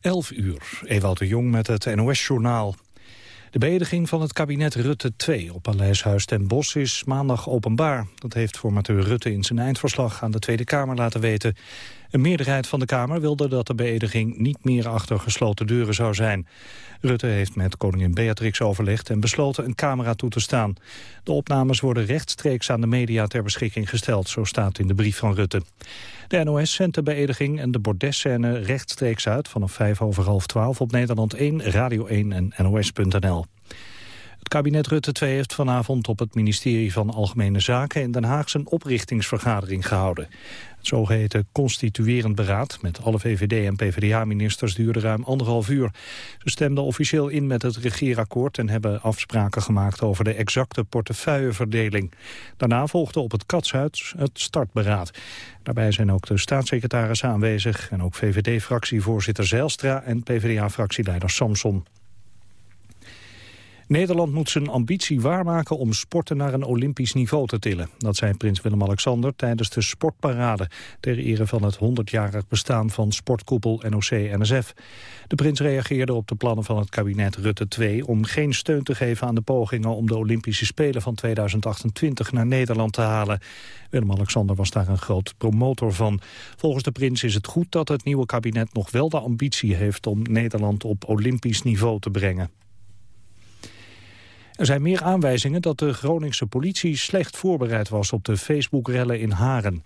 11 uur, Ewout de Jong met het NOS-journaal. De beëdiging van het kabinet Rutte 2 op Paleishuis ten Bosch is maandag openbaar. Dat heeft formateur Rutte in zijn eindverslag aan de Tweede Kamer laten weten. Een meerderheid van de Kamer wilde dat de beëdiging niet meer achter gesloten deuren zou zijn. Rutte heeft met koningin Beatrix overlegd en besloten een camera toe te staan. De opnames worden rechtstreeks aan de media ter beschikking gesteld, zo staat in de brief van Rutte. De NOS zendt de beëdiging en de bordesscène rechtstreeks uit vanaf 5 over half 12 op Nederland 1, Radio 1 en NOS.nl. Het kabinet Rutte 2 heeft vanavond op het ministerie van Algemene Zaken in Den Haag zijn oprichtingsvergadering gehouden. Het zogeheten constituerend beraad met alle VVD- en PvdA-ministers duurde ruim anderhalf uur. Ze stemden officieel in met het regeerakkoord en hebben afspraken gemaakt over de exacte portefeuilleverdeling. Daarna volgde op het Katshuis het startberaad. Daarbij zijn ook de staatssecretaris aanwezig en ook VVD-fractievoorzitter Zijlstra en PvdA-fractieleider Samson. Nederland moet zijn ambitie waarmaken om sporten naar een olympisch niveau te tillen. Dat zei prins Willem-Alexander tijdens de sportparade... ter ere van het 100-jarig bestaan van sportkoepel NOC-NSF. De prins reageerde op de plannen van het kabinet Rutte 2... om geen steun te geven aan de pogingen om de Olympische Spelen van 2028 naar Nederland te halen. Willem-Alexander was daar een groot promotor van. Volgens de prins is het goed dat het nieuwe kabinet nog wel de ambitie heeft... om Nederland op olympisch niveau te brengen. Er zijn meer aanwijzingen dat de Groningse politie slecht voorbereid was op de Facebook-rellen in Haren.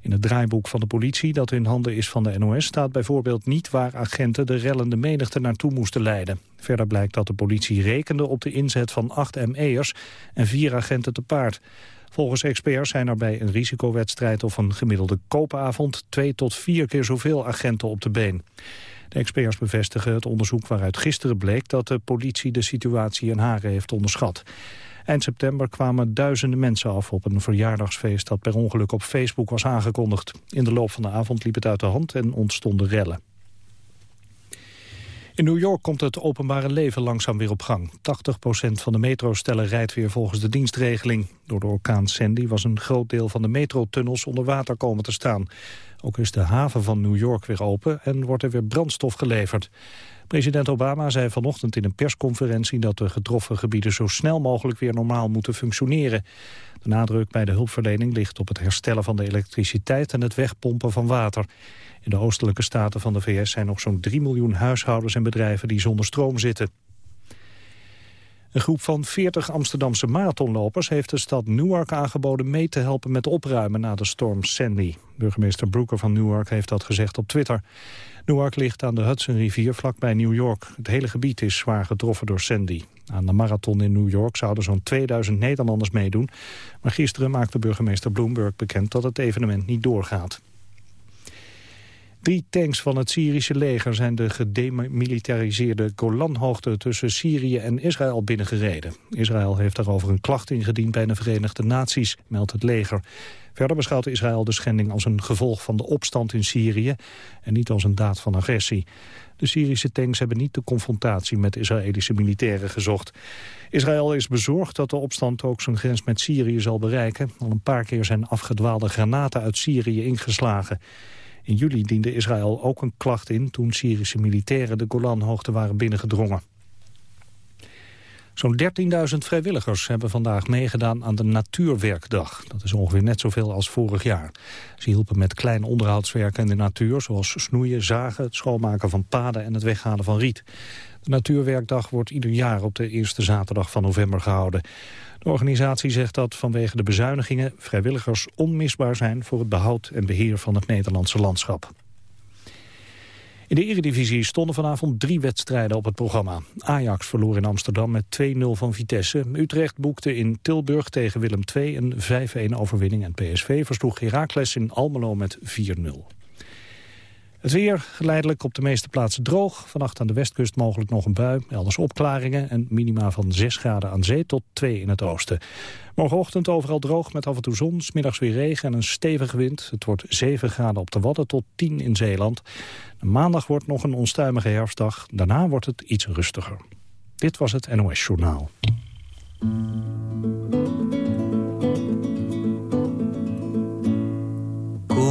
In het draaiboek van de politie dat in handen is van de NOS staat bijvoorbeeld niet waar agenten de rellende menigte naartoe moesten leiden. Verder blijkt dat de politie rekende op de inzet van acht ME'ers en vier agenten te paard. Volgens experts zijn er bij een risicowedstrijd of een gemiddelde koopavond twee tot vier keer zoveel agenten op de been. De experts bevestigen het onderzoek waaruit gisteren bleek dat de politie de situatie in Haren heeft onderschat. Eind september kwamen duizenden mensen af op een verjaardagsfeest dat per ongeluk op Facebook was aangekondigd. In de loop van de avond liep het uit de hand en ontstonden rellen. In New York komt het openbare leven langzaam weer op gang. 80% van de metrostellen rijdt weer volgens de dienstregeling. Door de orkaan Sandy was een groot deel van de metrotunnels onder water komen te staan. Ook is de haven van New York weer open en wordt er weer brandstof geleverd. President Obama zei vanochtend in een persconferentie dat de getroffen gebieden zo snel mogelijk weer normaal moeten functioneren. De nadruk bij de hulpverlening ligt op het herstellen van de elektriciteit en het wegpompen van water. In de oostelijke staten van de VS zijn nog zo'n 3 miljoen huishoudens en bedrijven die zonder stroom zitten. Een groep van 40 Amsterdamse marathonlopers heeft de stad Newark aangeboden mee te helpen met opruimen na de storm Sandy. Burgemeester Brooker van Newark heeft dat gezegd op Twitter. Newark ligt aan de Hudsonrivier vlakbij New York. Het hele gebied is zwaar getroffen door Sandy. Aan de marathon in New York zouden zo'n 2000 Nederlanders meedoen. Maar gisteren maakte burgemeester Bloomberg bekend dat het evenement niet doorgaat. Drie tanks van het Syrische leger zijn de gedemilitariseerde Golanhoogte tussen Syrië en Israël binnengereden. Israël heeft daarover een klacht ingediend bij de Verenigde Naties, meldt het leger. Verder beschouwt Israël de schending als een gevolg van de opstand in Syrië en niet als een daad van agressie. De Syrische tanks hebben niet de confrontatie met Israëlische militairen gezocht. Israël is bezorgd dat de opstand ook zijn grens met Syrië zal bereiken. Al een paar keer zijn afgedwaalde granaten uit Syrië ingeslagen. In juli diende Israël ook een klacht in toen Syrische militairen de Golanhoogte waren binnengedrongen. Zo'n 13.000 vrijwilligers hebben vandaag meegedaan aan de Natuurwerkdag. Dat is ongeveer net zoveel als vorig jaar. Ze hielpen met klein onderhoudswerken in de natuur... zoals snoeien, zagen, het schoonmaken van paden en het weghalen van riet. De Natuurwerkdag wordt ieder jaar op de eerste zaterdag van november gehouden. De organisatie zegt dat vanwege de bezuinigingen vrijwilligers onmisbaar zijn voor het behoud en beheer van het Nederlandse landschap. In de Eredivisie stonden vanavond drie wedstrijden op het programma. Ajax verloor in Amsterdam met 2-0 van Vitesse. Utrecht boekte in Tilburg tegen Willem II een 5-1 overwinning. En PSV versloeg Heracles in Almelo met 4-0. Het weer geleidelijk op de meeste plaatsen droog. Vannacht aan de westkust mogelijk nog een bui. Elders opklaringen en minima van 6 graden aan zee tot 2 in het oosten. Morgenochtend overal droog met af en toe zon. Smiddags weer regen en een stevige wind. Het wordt 7 graden op de Wadden tot 10 in Zeeland. Maandag wordt nog een onstuimige herfstdag. Daarna wordt het iets rustiger. Dit was het NOS Journaal.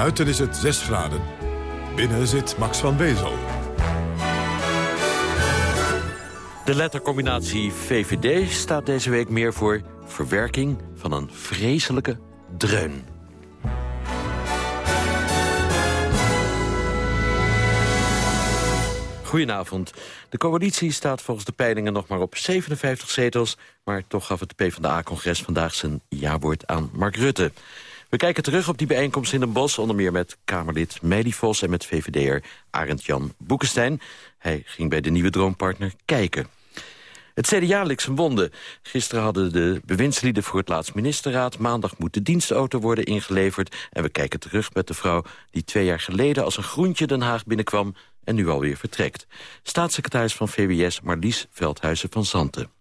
Buiten is het 6 graden. Binnen zit Max van Wezel. De lettercombinatie VVD staat deze week meer voor verwerking van een vreselijke dreun. Goedenavond. De coalitie staat volgens de peilingen nog maar op 57 zetels... maar toch gaf het PvdA-congres vandaag zijn jawoord aan Mark Rutte. We kijken terug op die bijeenkomst in Den Bosch... onder meer met Kamerlid Meili Vos en met VVD'er Arend-Jan Boekenstein. Hij ging bij de nieuwe droompartner kijken. Het CDA ligt zijn wonden. Gisteren hadden de bewindslieden voor het laatst ministerraad. Maandag moet de dienstauto worden ingeleverd. En we kijken terug met de vrouw die twee jaar geleden... als een groentje Den Haag binnenkwam en nu alweer vertrekt. Staatssecretaris van VWS Marlies Veldhuizen van Zanten.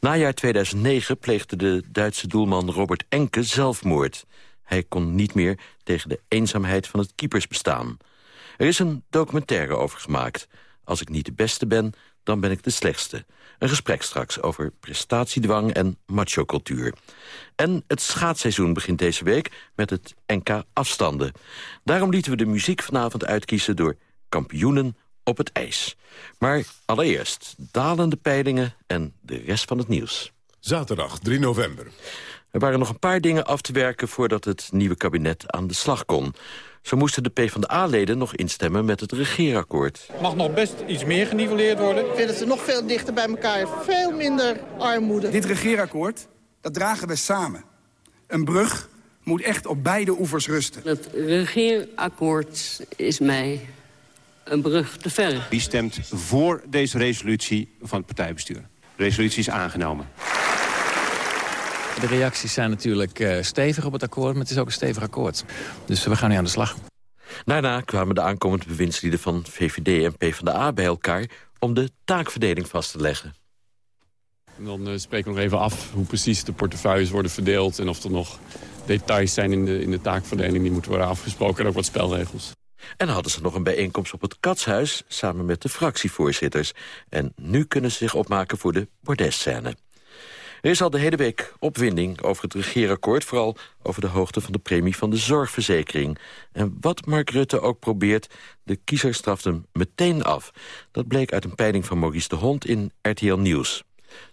Najaar 2009 pleegde de Duitse doelman Robert Enke zelfmoord. Hij kon niet meer tegen de eenzaamheid van het keepersbestaan. Er is een documentaire over gemaakt. Als ik niet de beste ben, dan ben ik de slechtste. Een gesprek straks over prestatiedwang en machocultuur. En het schaatsseizoen begint deze week met het NK afstanden. Daarom lieten we de muziek vanavond uitkiezen door kampioenen op het ijs. Maar allereerst dalende peilingen en de rest van het nieuws. Zaterdag 3 november. Er waren nog een paar dingen af te werken voordat het nieuwe kabinet aan de slag kon. Zo moesten de PvdA-leden nog instemmen met het regeerakkoord. mag nog best iets meer geniveleerd worden. Ik vind dat ze nog veel dichter bij elkaar, veel minder armoede. Dit regeerakkoord, dat dragen we samen. Een brug moet echt op beide oevers rusten. Het regeerakkoord is mij een brug te ver. Wie stemt voor deze resolutie van het partijbestuur? De resolutie is aangenomen. De reacties zijn natuurlijk uh, stevig op het akkoord, maar het is ook een stevig akkoord. Dus we gaan nu aan de slag. Daarna kwamen de aankomende bewindslieden van VVD en PvdA bij elkaar... om de taakverdeling vast te leggen. En dan uh, spreken we nog even af hoe precies de portefeuilles worden verdeeld... en of er nog details zijn in de, in de taakverdeling die moeten worden afgesproken... en ook wat spelregels. En hadden ze nog een bijeenkomst op het Katshuis... samen met de fractievoorzitters. En nu kunnen ze zich opmaken voor de bordesscène. Er is al de hele week opwinding over het regeerakkoord... vooral over de hoogte van de premie van de zorgverzekering. En wat Mark Rutte ook probeert, de kiezer straft hem meteen af. Dat bleek uit een peiling van Maurice de Hond in RTL Nieuws.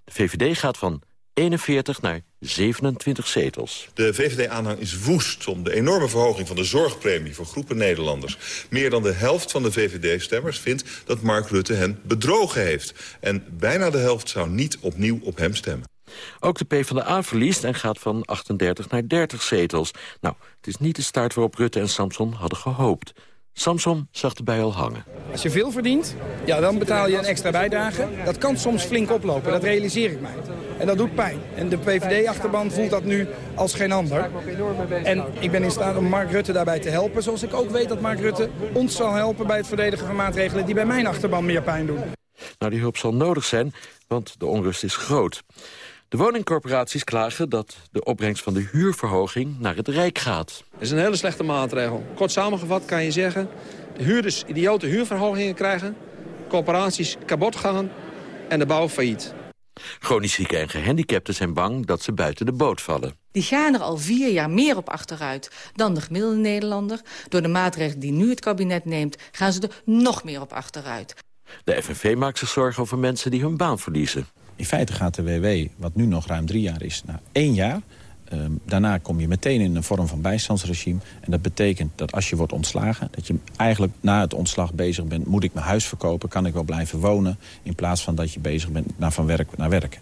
De VVD gaat van 41 naar 27 zetels. De VVD-aanhang is woest om de enorme verhoging van de zorgpremie voor groepen Nederlanders. Meer dan de helft van de VVD-stemmers vindt dat Mark Rutte hen bedrogen heeft. En bijna de helft zou niet opnieuw op hem stemmen. Ook de PvdA verliest en gaat van 38 naar 30 zetels. Nou, het is niet de start waarop Rutte en Samson hadden gehoopt. Samson zag erbij al hangen. Als je veel verdient, ja, dan betaal je een extra bijdrage. Dat kan soms flink oplopen, dat realiseer ik mij. En dat doet pijn. En de PVD-achterban voelt dat nu als geen ander. En ik ben in staat om Mark Rutte daarbij te helpen. Zoals ik ook weet dat Mark Rutte ons zal helpen bij het verdedigen van maatregelen... die bij mijn achterban meer pijn doen. Nou, die hulp zal nodig zijn, want de onrust is groot. De woningcorporaties klagen dat de opbrengst van de huurverhoging naar het Rijk gaat. Dat is een hele slechte maatregel. Kort samengevat kan je zeggen... de huurders idiote huurverhogingen krijgen... corporaties kapot gaan en de bouw failliet. Chronisch zieken en gehandicapten zijn bang dat ze buiten de boot vallen. Die gaan er al vier jaar meer op achteruit dan de gemiddelde Nederlander. Door de maatregelen die nu het kabinet neemt, gaan ze er nog meer op achteruit. De FNV maakt zich zorgen over mensen die hun baan verliezen. In feite gaat de WW, wat nu nog ruim drie jaar is, naar één jaar. Uh, daarna kom je meteen in een vorm van bijstandsregime. En dat betekent dat als je wordt ontslagen... dat je eigenlijk na het ontslag bezig bent... moet ik mijn huis verkopen, kan ik wel blijven wonen... in plaats van dat je bezig bent naar van werk naar werk.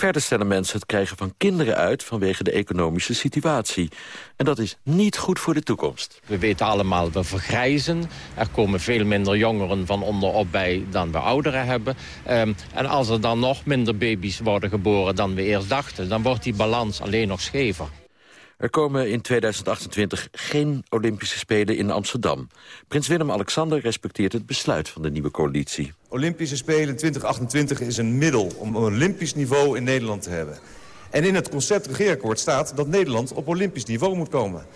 Verder stellen mensen het krijgen van kinderen uit vanwege de economische situatie. En dat is niet goed voor de toekomst. We weten allemaal, we vergrijzen. Er komen veel minder jongeren van onderop bij dan we ouderen hebben. Um, en als er dan nog minder baby's worden geboren dan we eerst dachten... dan wordt die balans alleen nog schever. Er komen in 2028 geen Olympische Spelen in Amsterdam. Prins Willem-Alexander respecteert het besluit van de nieuwe coalitie. Olympische Spelen 2028 is een middel om een Olympisch niveau in Nederland te hebben. En in het concept-regeerakkoord staat dat Nederland op Olympisch niveau moet komen.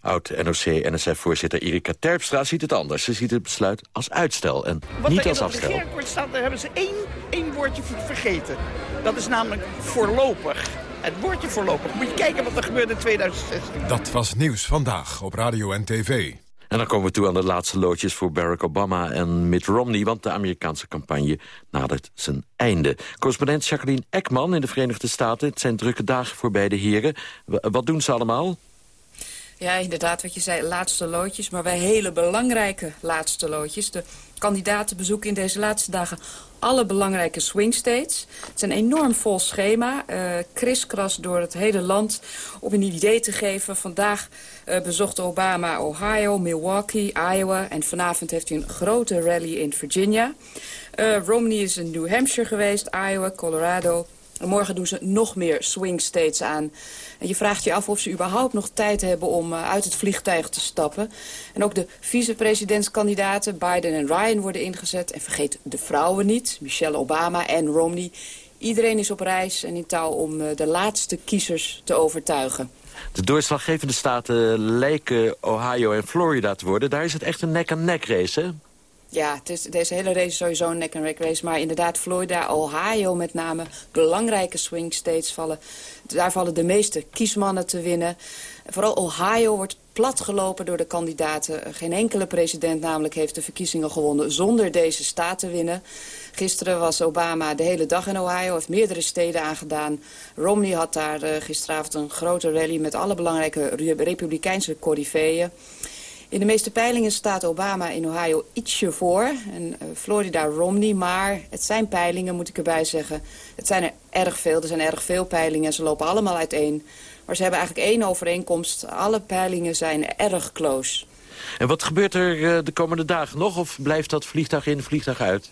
Oud-NOC-NSF-voorzitter Erika Terpstra ziet het anders. Ze ziet het besluit als uitstel en niet als Wat afstel. in het regeerakkoord staat, daar hebben ze één, één woordje ver- vergeten. Dat is namelijk voorlopig. Het woordje voorlopig. Moet je kijken wat er gebeurt in 2016. Dat was Nieuws Vandaag op Radio en TV. En dan komen we toe aan de laatste loodjes voor Barack Obama en Mitt Romney... want de Amerikaanse campagne nadert zijn einde. Correspondent Jacqueline Ekman in de Verenigde Staten. Het zijn drukke dagen voor beide heren. Wat doen ze allemaal? Ja, inderdaad, wat je zei, laatste loodjes. Maar wij hele belangrijke laatste loodjes. De kandidaten bezoeken in deze laatste dagen alle belangrijke swing states. Het is een enorm vol schema, eh kriskras door het hele land... om een idee te geven. Vandaag eh, bezocht Obama Ohio, Milwaukee, Iowa... en vanavond heeft hij een grote rally in Virginia. Eh, Romney is in New Hampshire geweest, Iowa, Colorado... En morgen doen ze nog meer swing states aan. Je vraagt je af of ze überhaupt nog tijd hebben om uh, uit het vliegtuig te stappen. En ook de vicepresidentskandidaten Biden en Ryan worden ingezet. En vergeet de vrouwen niet, Michelle Obama en Romney. Iedereen is op reis en in touw om uh, de laatste kiezers te overtuigen. De doorslaggevende staten lijken Ohio en Florida te worden. Daar is het echt een nek-aan-nek race, hè? Ja, deze hele race is sowieso een nek-en-rek race. Maar inderdaad, Florida, Ohio met name, belangrijke swing states vallen. Daar vallen de meeste kiesmannen te winnen. Vooral Ohio wordt platgelopen door de kandidaten. Geen enkele president namelijk heeft de verkiezingen gewonnen zonder deze staat te winnen. Gisteren was Obama de hele dag in Ohio, heeft meerdere steden aangedaan. Romney had daar uh, gisteravond een grote rally met alle belangrijke republikeinse corifeeën. In de meeste peilingen staat Obama in Ohio ietsje voor. En uh, Florida Romney, maar het zijn peilingen, moet ik erbij zeggen. Het zijn er erg veel, er zijn erg veel peilingen. Ze lopen allemaal uiteen. Maar ze hebben eigenlijk één overeenkomst. Alle peilingen zijn erg close. En wat gebeurt er uh, de komende dagen nog? Of blijft dat vliegtuig in, vliegtuig uit?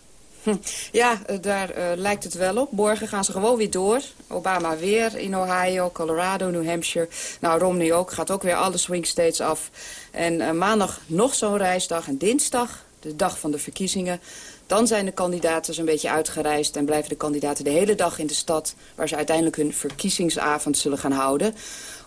Ja, uh, daar uh, lijkt het wel op. Morgen gaan ze gewoon weer door. Obama weer in Ohio, Colorado, New Hampshire. Nou, Romney ook. Gaat ook weer alle swing states af. En uh, maandag nog zo'n reisdag. En dinsdag, de dag van de verkiezingen... dan zijn de kandidaten zo'n beetje uitgereisd... en blijven de kandidaten de hele dag in de stad... waar ze uiteindelijk hun verkiezingsavond zullen gaan houden.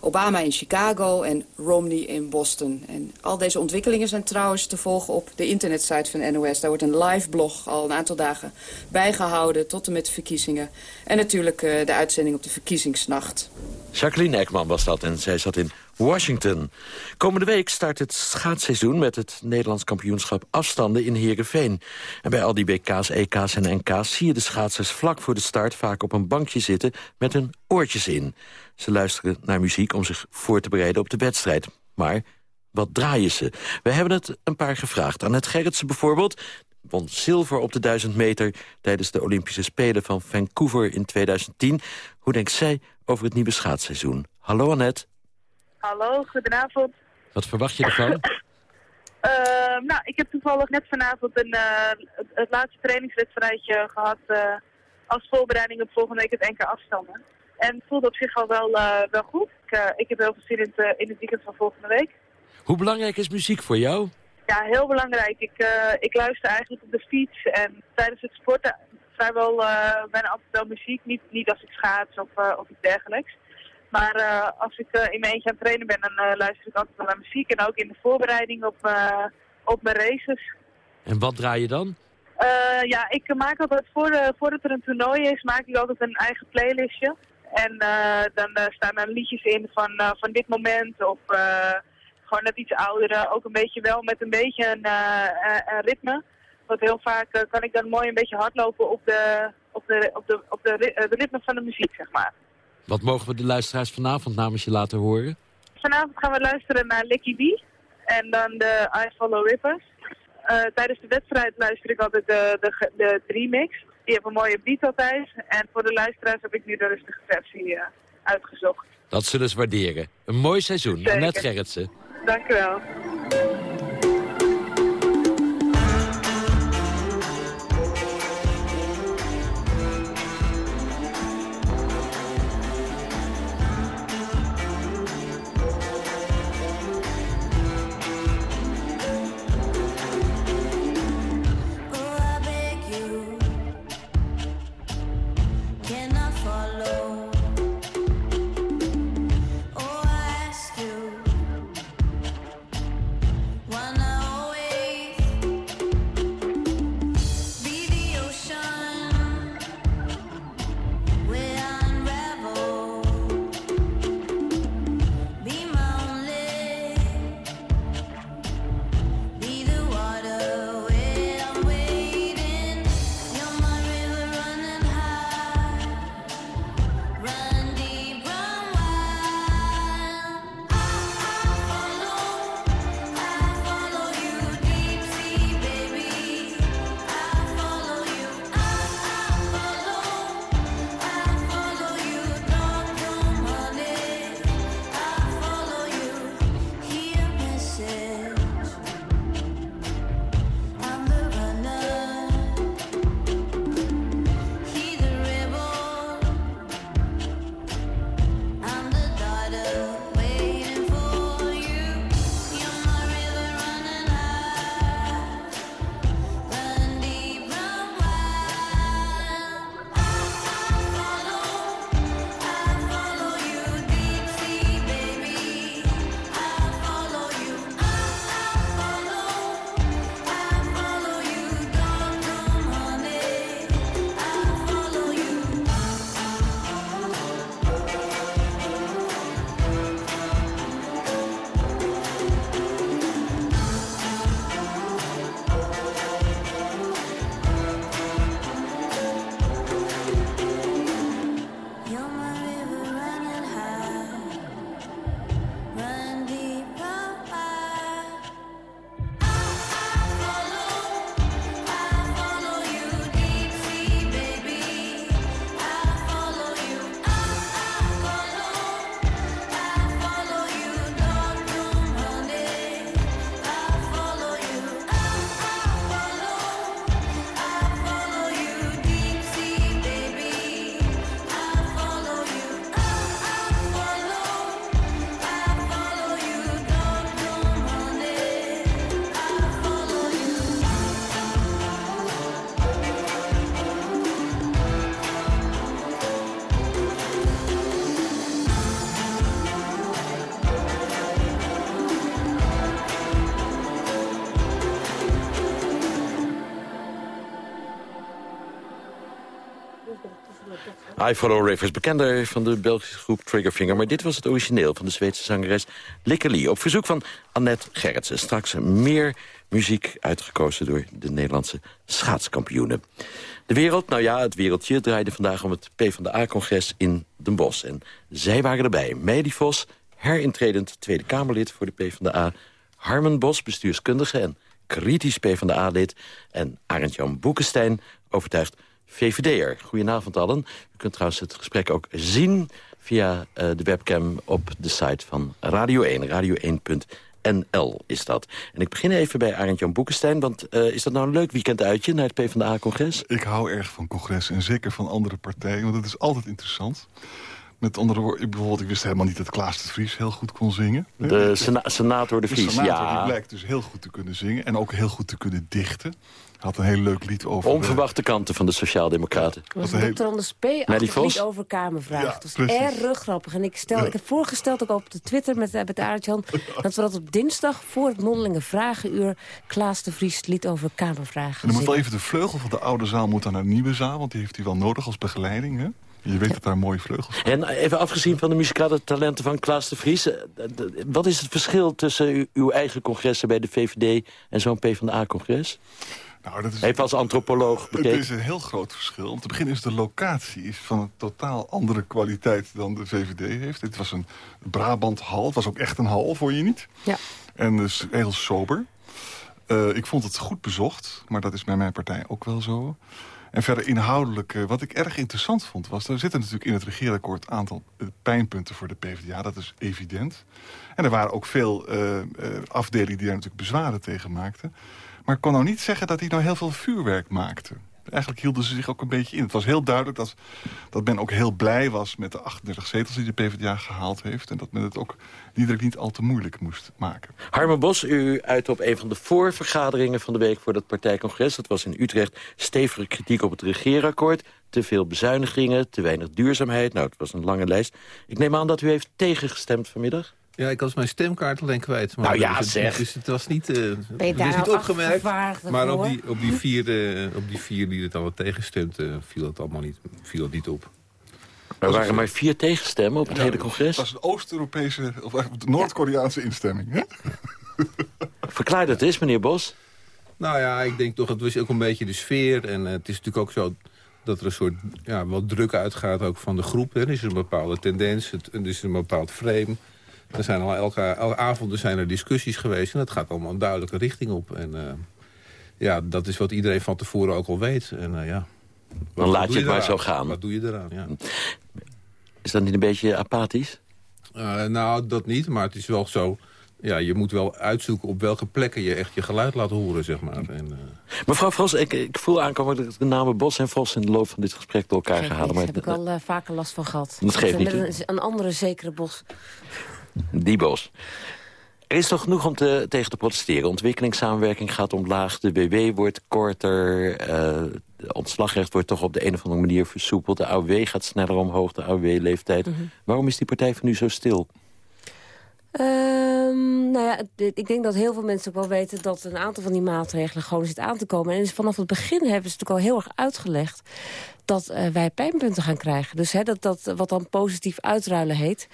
Obama in Chicago en Romney in Boston. En al deze ontwikkelingen zijn trouwens te volgen op de internetsite van NOS. Daar wordt een live blog al een aantal dagen bijgehouden tot en met de verkiezingen. En natuurlijk uh, de uitzending op de verkiezingsnacht. Jacqueline Ekman was dat en zij zat in Washington. Komende week start het schaatsseizoen met het Nederlands kampioenschap afstanden in Heerenveen. En bij al die WK's, EK's en NK's zie je de schaatsers vlak voor de start vaak op een bankje zitten met hun oortjes in. Ze luisteren naar muziek om zich voor te bereiden op de wedstrijd. Maar wat draaien ze? We hebben het een paar gevraagd. Annette Gerritsen bijvoorbeeld won zilver op de 1000 meter... tijdens de Olympische Spelen van Vancouver in 2010. Hoe denkt zij over het nieuwe schaatsseizoen? Hallo Annette. Hallo, goedenavond. Wat verwacht je ervan? uh, nou, ik heb toevallig net vanavond een, uh, het, het, laatste trainingswedstrijdje gehad... Uh, als voorbereiding op volgende week het NK afstanden. En het voelde op zich al wel, wel goed. Ik, ik heb heel veel zin in het, in het weekend van volgende week. Hoe belangrijk is muziek voor jou? Ja, heel belangrijk. Ik, uh, ik luister eigenlijk op de fiets en tijdens het sporten vrijwel uh, bijna altijd wel muziek. Niet, niet als ik schaats of, uh, of iets dergelijks. Maar als ik in mijn eentje aan het trainen ben, dan luister ik altijd wel naar muziek. En ook in de voorbereiding op, op mijn races. En wat draai je dan? ja, ik maak altijd, voor voordat er een toernooi is, maak ik altijd een eigen playlistje. En dan staan er liedjes in van, van dit moment of gewoon net iets oudere, ook een beetje wel met een beetje een, een ritme. Want heel vaak kan ik dan mooi een beetje hardlopen op de, op de, op de, op de, ritme van de muziek, zeg maar. Wat mogen we de luisteraars vanavond namens je laten horen? Vanavond gaan we luisteren naar Licky B en dan de I Follow Rivers. Uh, tijdens de wedstrijd luister ik altijd de, de, de, de remix. Die hebben een mooie beat altijd. En voor de luisteraars heb ik nu de rustige versie uitgezocht. Dat zullen ze waarderen. Een mooi seizoen. Annette Gerritsen. Dank u wel. I Follow Rivers, bekender van de Belgische groep Triggerfinger. Maar dit was het origineel van de Zweedse zangeres Likkeli. Op verzoek van Annette Gerritsen. Straks meer muziek uitgekozen door de Nederlandse schaatskampioenen. De wereld, nou ja, het wereldje draaide vandaag om het PvdA-congres in Den Bosch. En zij waren erbij. Meidi Vos, herintredend Tweede Kamerlid voor de PvdA. Harmen Bos, bestuurskundige en kritisch PvdA-lid. En Arend-Jan Boekenstein, overtuigd VVD'er. Goedenavond allen. U kunt trouwens het gesprek ook zien via uh, de webcam op de site van Radio 1. Radio1.nl is dat. En ik begin even bij Arend-Jan Boekenstein. Want uh, is dat nou een leuk weekenduitje naar het PvdA-congres? Ik hou erg van congressen en zeker van andere partijen. Want het is altijd interessant. Met andere woorden, bijvoorbeeld, ik wist helemaal niet dat Klaas de Vries heel goed kon zingen. De sena senator de Vries, de senator, ja. Die blijkt dus heel goed te kunnen zingen en ook heel goed te kunnen dichten. Had een heel leuk lied over... Onverwachte kanten van de Sociaaldemocraten. Dat was een Dr. Anders P. lied over Kamervraag. Ja, dat was erg grappig. En ik, stel, ja. ik heb voorgesteld, ook op de Twitter met, met Aartjan... dat we dat op dinsdag voor het mondelinge vragenuur... Klaas de Vries lied over Kamervragen En dan moet wel even de vleugel van de oude zaal moet naar de nieuwe zaal... want die heeft hij wel nodig als begeleiding, hè? Je weet dat daar mooie vleugels zijn. En even afgezien van de muzikale talenten van Klaas de Vries... wat is het verschil tussen uw eigen congressen bij de VVD... en zo'n PvdA-congres? Nou, dat is, Even als antropoloog bekeken. Het is een heel groot verschil. Om te beginnen is de locatie is van een totaal andere kwaliteit dan de VVD heeft. Dit was een Brabanthal. Het was ook echt een hal, voor je niet? Ja. En dus heel sober. Uh, ik vond het goed bezocht, maar dat is bij mijn partij ook wel zo. En verder inhoudelijk, uh, wat ik erg interessant vond... was, er zitten natuurlijk in het regeerakkoord een aantal uh, pijnpunten voor de PvdA. Dat is evident. En er waren ook veel afdelingen die daar natuurlijk bezwaren tegen maakten. Maar ik kon nou niet zeggen dat hij nou heel veel vuurwerk maakte. Eigenlijk hielden ze zich ook een beetje in. Het was heel duidelijk dat, dat men ook heel blij was met de 38 zetels die de PvdA gehaald heeft. En dat men het ook niet al te moeilijk moest maken. Harmen Bos, u uit op een van de voorvergaderingen van de week voor dat partijcongres. Dat was in Utrecht stevige kritiek op het regeerakkoord. Te veel bezuinigingen, te weinig duurzaamheid. Nou, het was een lange lijst. Ik neem aan dat u heeft tegengestemd vanmiddag. Ja, ik was mijn stemkaart alleen kwijt. Maar nou ja, het, zeg. Dus het was niet, uh, ben je daar het is niet opgemerkt. Maar op die, op, die vier, uh, op die vier die het allemaal tegenstemt, uh, viel het allemaal niet, viel het niet op. Er waren maar vier tegenstemmen op het ja, hele congres. Het was een Oost-Europese, of Noord-Koreaanse instemming. Hè? Verklaar dat eens, meneer Bos. Nou ja, ik denk toch, het was ook een beetje de sfeer. En het is natuurlijk ook zo dat er een soort ja, wat druk uitgaat ook van de groep. Hè. Er is een bepaalde tendens, het, er is een bepaald frame... Er zijn al elke, elke avond zijn er discussies geweest en dat gaat allemaal een duidelijke richting op. En uh, ja, dat is wat iedereen van tevoren ook al weet. En uh, ja, Dan laat je het maar zo gaan. Wat doe je eraan, ja. Is dat niet een beetje apathisch? Uh, nou, dat niet, maar het is wel zo... Ja, je moet wel uitzoeken op welke plekken je echt je geluid laat horen, zeg maar. En, uh... Mevrouw Vos, ik, ik voel aankomen dat de namen Bos en Vos... in de loop van dit gesprek door elkaar gehaald. Daar heb ik al uh, vaker last van gehad. Dat geeft niet. Een, een andere zekere Bos. Die Bos. Er is toch genoeg om te, tegen te protesteren. Ontwikkelingssamenwerking gaat omlaag, de BW wordt korter... Uh, de ontslagrecht wordt toch op de een of andere manier versoepeld. De AOW gaat sneller omhoog, de AOW-leeftijd. Mm -hmm. Waarom is die partij van nu zo stil? Um, nou ja, ik denk dat heel veel mensen ook wel weten... dat een aantal van die maatregelen gewoon zit aan te komen. En vanaf het begin hebben ze natuurlijk al heel erg uitgelegd... dat uh, wij pijnpunten gaan krijgen. Dus hè, dat, dat wat dan positief uitruilen heet.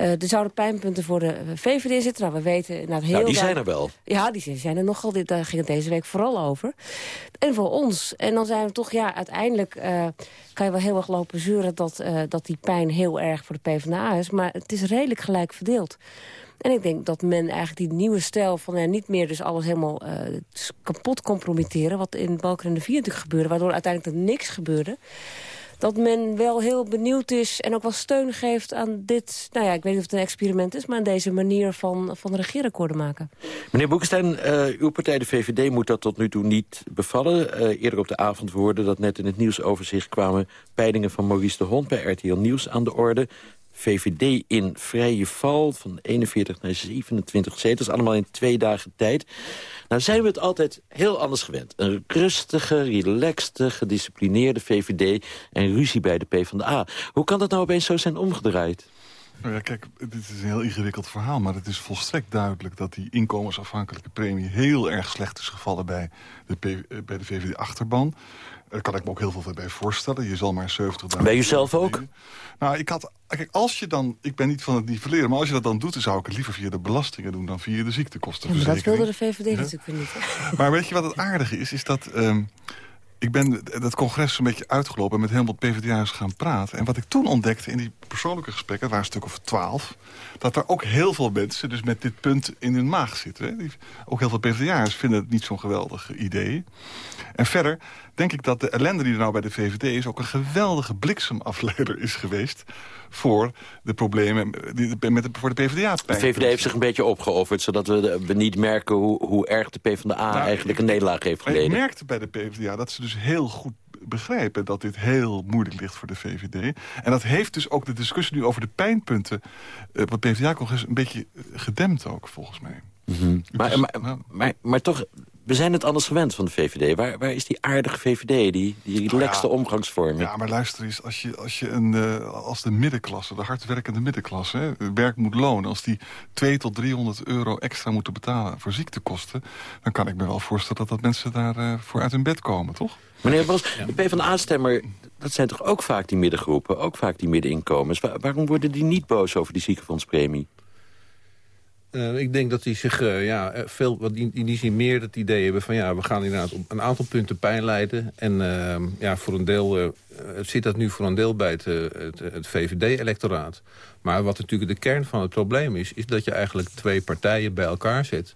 Uh, er zouden pijnpunten voor de VVD zitten. Nou, we weten inderdaad heel... Nou, die zijn er wel. Ja, die zijn er nogal. Daar ging het deze week vooral over. En voor ons. En dan zijn we toch, ja, uiteindelijk... Uh, kan je wel heel erg lopen zuren dat, dat die pijn heel erg voor de PvdA is. Maar het is redelijk gelijk verdeeld. En ik denk dat men eigenlijk die nieuwe stijl van ja, niet meer dus alles helemaal uh, kapot compromitteren... wat in Balkan en de Vier natuurlijk gebeurde, waardoor uiteindelijk er niks gebeurde... dat men wel heel benieuwd is en ook wel steun geeft aan dit... nou ja, ik weet niet of het een experiment is... maar aan deze manier van, van regeerakkoorden maken. Meneer Boekenstein, uh, uw partij, de VVD, moet dat tot nu toe niet bevallen. Uh, eerder op de avond hoorden dat net in het nieuwsoverzicht kwamen... peilingen van Maurice de Hond bij RTL Nieuws aan de orde... VVD in vrije val van 41 naar 27 zetels. Allemaal in twee dagen tijd. Nou zijn we het altijd heel anders gewend. Een rustige, relaxte, gedisciplineerde VVD... en ruzie bij de PvdA. Hoe kan dat nou opeens zo zijn omgedraaid? Nou ja, kijk, dit is een heel ingewikkeld verhaal... maar het is volstrekt duidelijk dat die inkomensafhankelijke premie... heel erg slecht is gevallen bij de, P bij de VVD-achterban. Daar kan ik me ook heel veel bij voorstellen. Je zal maar 70 Ben je zelf ook? Nou, ik had... Kijk, als je dan... Ik ben niet van het nivelleren, maar als je dat dan doet... dan zou ik het liever via de belastingen doen dan via de ziektekostenverzekering. Ja, maar dat wilde de VVD natuurlijk weer niet. Maar weet je wat het aardige is? Is dat... Ehm, ik ben dat congres een beetje uitgelopen... en met helemaal PvdA's gaan praten. En wat ik toen ontdekte in die persoonlijke gesprekken... het waren een stuk of twaalf... dat er ook heel veel mensen dus met dit punt in hun maag zitten. Hè? Die, ook heel veel PvdA's vinden het niet zo'n geweldig idee. En verder denk ik dat de ellende die er nou bij de VVD is... ook een geweldige bliksemafleider is geweest... voor de problemen die, met de, voor de PvdA. De VVD heeft zich een beetje opgeofferd... zodat we, we niet merken hoe, hoe erg de PvdA nou, eigenlijk een nederlaag heeft geleden. Ik merkte bij de PvdA dat ze dus heel goed begrijpen dat dit heel moeilijk ligt voor de VVD. En dat heeft dus ook de discussie nu over de pijnpunten... Uh, wat PvdA-congres een beetje gedempt ook, volgens mij. Mm -hmm. maar, maar, maar, maar, toch, we zijn het anders gewend van de VVD. Waar, waar is die aardige VVD, die, die relaxte nou ja, omgangsvorming? Ja, maar luister eens, als, je, als, je een, uh, als de middenklasse, de hardwerkende middenklasse... Hè, werk moet lonen, als die 2 tot 300 euro extra moeten betalen voor ziektekosten... dan kan ik me wel voorstellen dat, dat mensen daarvoor uh, voor uit hun bed komen, toch? Meneer Bos, de PvdA-stemmer, dat zijn toch ook vaak die middengroepen... ook vaak die middeninkomens. Waar, waarom worden die niet boos over die ziekenfondspremie? Uh, ik denk dat die zich uh, ja, veel, in, die meer het idee hebben van ja, we gaan inderdaad op een aantal punten pijn leiden. En uh, ja, voor een deel zit dat nu voor een deel bij het, het, VVD-electoraat. Maar wat natuurlijk de kern van het probleem is, is dat je eigenlijk twee partijen bij elkaar zet.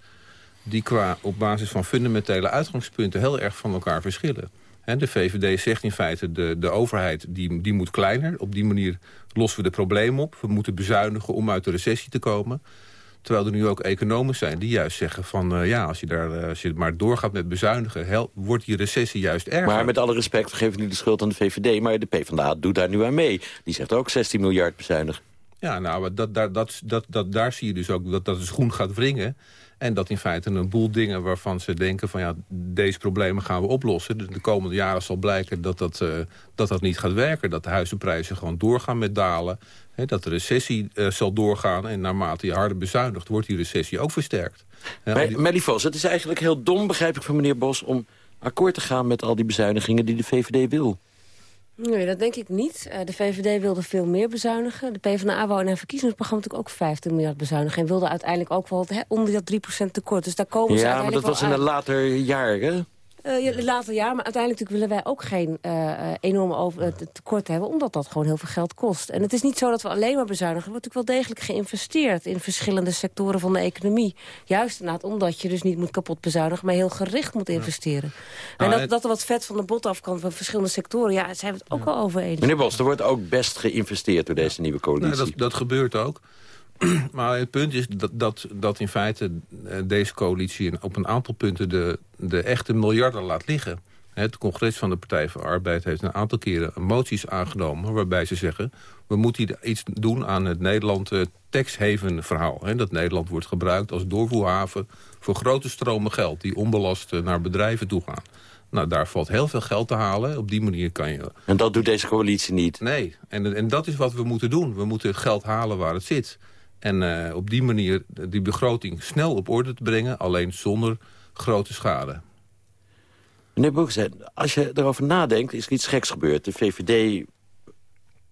Die qua op basis van fundamentele uitgangspunten heel erg van elkaar verschillen. De VVD zegt in feite, de, de overheid die, die moet kleiner. Op die manier lossen we de problemen op. We moeten bezuinigen om uit de recessie te komen. Terwijl er nu ook economen zijn die juist zeggen van... Uh, ja, als je, daar, uh, als je maar doorgaat met bezuinigen... Wordt die recessie juist erger. Maar met alle respect, we geven nu de schuld aan de VVD... maar de PvdA doet daar nu aan mee. Die zegt ook 16 miljard bezuinigen. Ja, nou, dat, dat, dat, dat, dat, daar zie je dus ook dat, dat de schoen gaat wringen... En dat in feite een boel dingen waarvan ze denken van ja, deze problemen gaan we oplossen. Dus de komende jaren zal blijken dat dat, uh, dat dat niet gaat werken. Dat de huizenprijzen gewoon doorgaan met dalen. He, dat de recessie uh, zal doorgaan en naarmate je harder bezuinigt wordt die recessie ook versterkt. He, die... Melly Vos, het is eigenlijk heel dom, begrijp ik van meneer Bos... om akkoord te gaan met al die bezuinigingen die de VVD wil. Nee, dat denk ik niet. Uh, de VVD wilde veel meer bezuinigen. De PvdA wou in haar verkiezingsprogramma natuurlijk ook 15 miljard bezuinigen. En wilde uiteindelijk ook wel hè, onder dat 3% tekort. Dus daar komen ze Ja, maar dat was in een later jaar, hè? Uh, later ja, maar uiteindelijk willen wij ook geen uh, enorme over, tekort hebben... omdat dat gewoon heel veel geld kost. En het is niet zo dat we alleen maar bezuinigen. Er wordt natuurlijk wel degelijk geïnvesteerd in verschillende sectoren van de economie. Juist inderdaad omdat je dus niet moet kapot bezuinigen... maar heel gericht moet investeren. Ja. En dat, dat er wat vet van de bot af kan van verschillende sectoren... ja, zijn we het ook ja. al over eens. Meneer Bos, er wordt ook best geïnvesteerd door deze nieuwe coalitie. Nou, dat, dat gebeurt ook. Maar het punt is dat, dat, dat in feite deze coalitie op een aantal punten de, de echte miljarden laat liggen. Het congres van de Partij voor Arbeid heeft een aantal keren moties aangenomen... waarbij ze zeggen, we moeten iets doen aan het Nederland tax-haven verhaal. Dat Nederland wordt gebruikt als doorvoerhaven voor grote stromen geld... die onbelast naar bedrijven toe gaan. Nou, daar valt heel veel geld te halen. Op die manier kan je... En dat doet deze coalitie niet? Nee, en, en dat is wat we moeten doen. We moeten het geld halen waar het zit. En uh, op die manier die begroting snel op orde te brengen... alleen zonder grote schade. Meneer Boekse, als je erover nadenkt, is er iets geks gebeurd. De VVD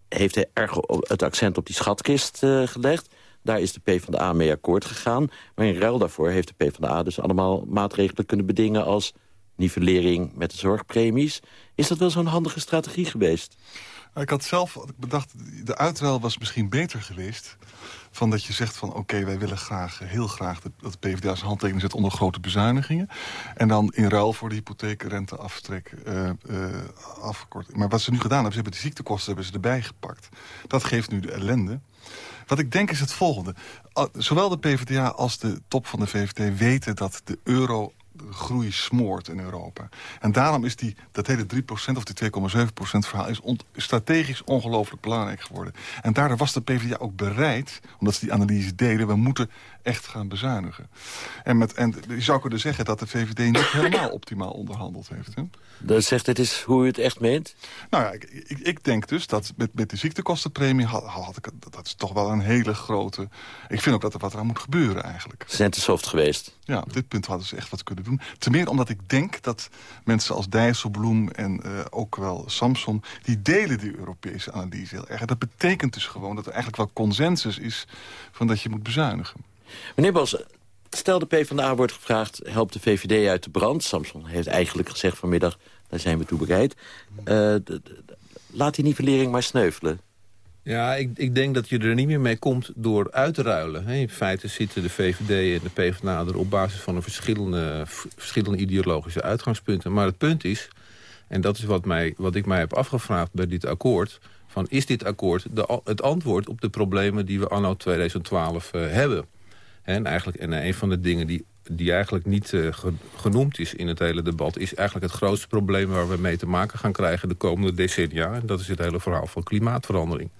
heeft erg het accent op die schatkist uh, gelegd. Daar is de PvdA mee akkoord gegaan. Maar in ruil daarvoor heeft de PvdA dus allemaal maatregelen kunnen bedingen... als nivellering met de zorgpremies. Is dat wel zo'n handige strategie geweest? Ik had zelf bedacht, de uitruil was misschien beter geweest... van dat je zegt van oké, wij willen graag, heel graag... dat de PvdA zijn handtekening zet onder grote bezuinigingen. En dan in ruil voor de hypotheekrenteaftrek uh, uh, afkort. Maar wat ze nu gedaan hebben, ze hebben de ziektekosten hebben ze erbij gepakt. Dat geeft nu de ellende. Wat ik denk is het volgende. Zowel de PvdA als de top van de VVD weten dat de euro de groei smoort in Europa. En daarom is die, dat hele 3% of die 2,7% verhaal... is strategisch ongelooflijk belangrijk geworden. En daardoor was de PvdA ook bereid, omdat ze die analyse deden... we moeten echt gaan bezuinigen. En, met, en je zou kunnen zeggen dat de VVD niet helemaal optimaal onderhandeld heeft. Hè? Dat zegt dit is hoe u het echt meent? Nou ja, ik, ik, ik denk dus dat met, met de ziektekostenpremie... Had, had ik, dat is toch wel een hele grote... Ik vind ook dat er wat aan moet gebeuren eigenlijk. Ze zijn te soft geweest. Ja, op dit punt hadden ze echt wat kunnen doen. doen. Ten meer omdat ik denk dat mensen als Dijsselbloem en uh, ook wel Samson... die delen die Europese analyse heel erg. dat betekent dus gewoon dat er eigenlijk wel consensus is... van dat je moet bezuinigen. Meneer Bos, stel de PvdA wordt gevraagd... helpt de VVD uit de brand. Samson heeft eigenlijk gezegd vanmiddag... daar zijn we toe bereid. Uh, laat die nivellering maar sneuvelen. Ja, ik, ik denk dat je er niet meer mee komt door uit te ruilen. In feite zitten de VVD en de PvdA er op basis van een verschillende, verschillende ideologische uitgangspunten. Maar het punt is, en dat is wat, mij, wat ik mij heb afgevraagd bij dit akkoord... van is dit akkoord de, het antwoord op de problemen die we anno 2012 uh, hebben? En, eigenlijk, en een van de dingen die, die eigenlijk niet uh, genoemd is in het hele debat... is eigenlijk het grootste probleem waar we mee te maken gaan krijgen de komende decennia. En dat is het hele verhaal van klimaatverandering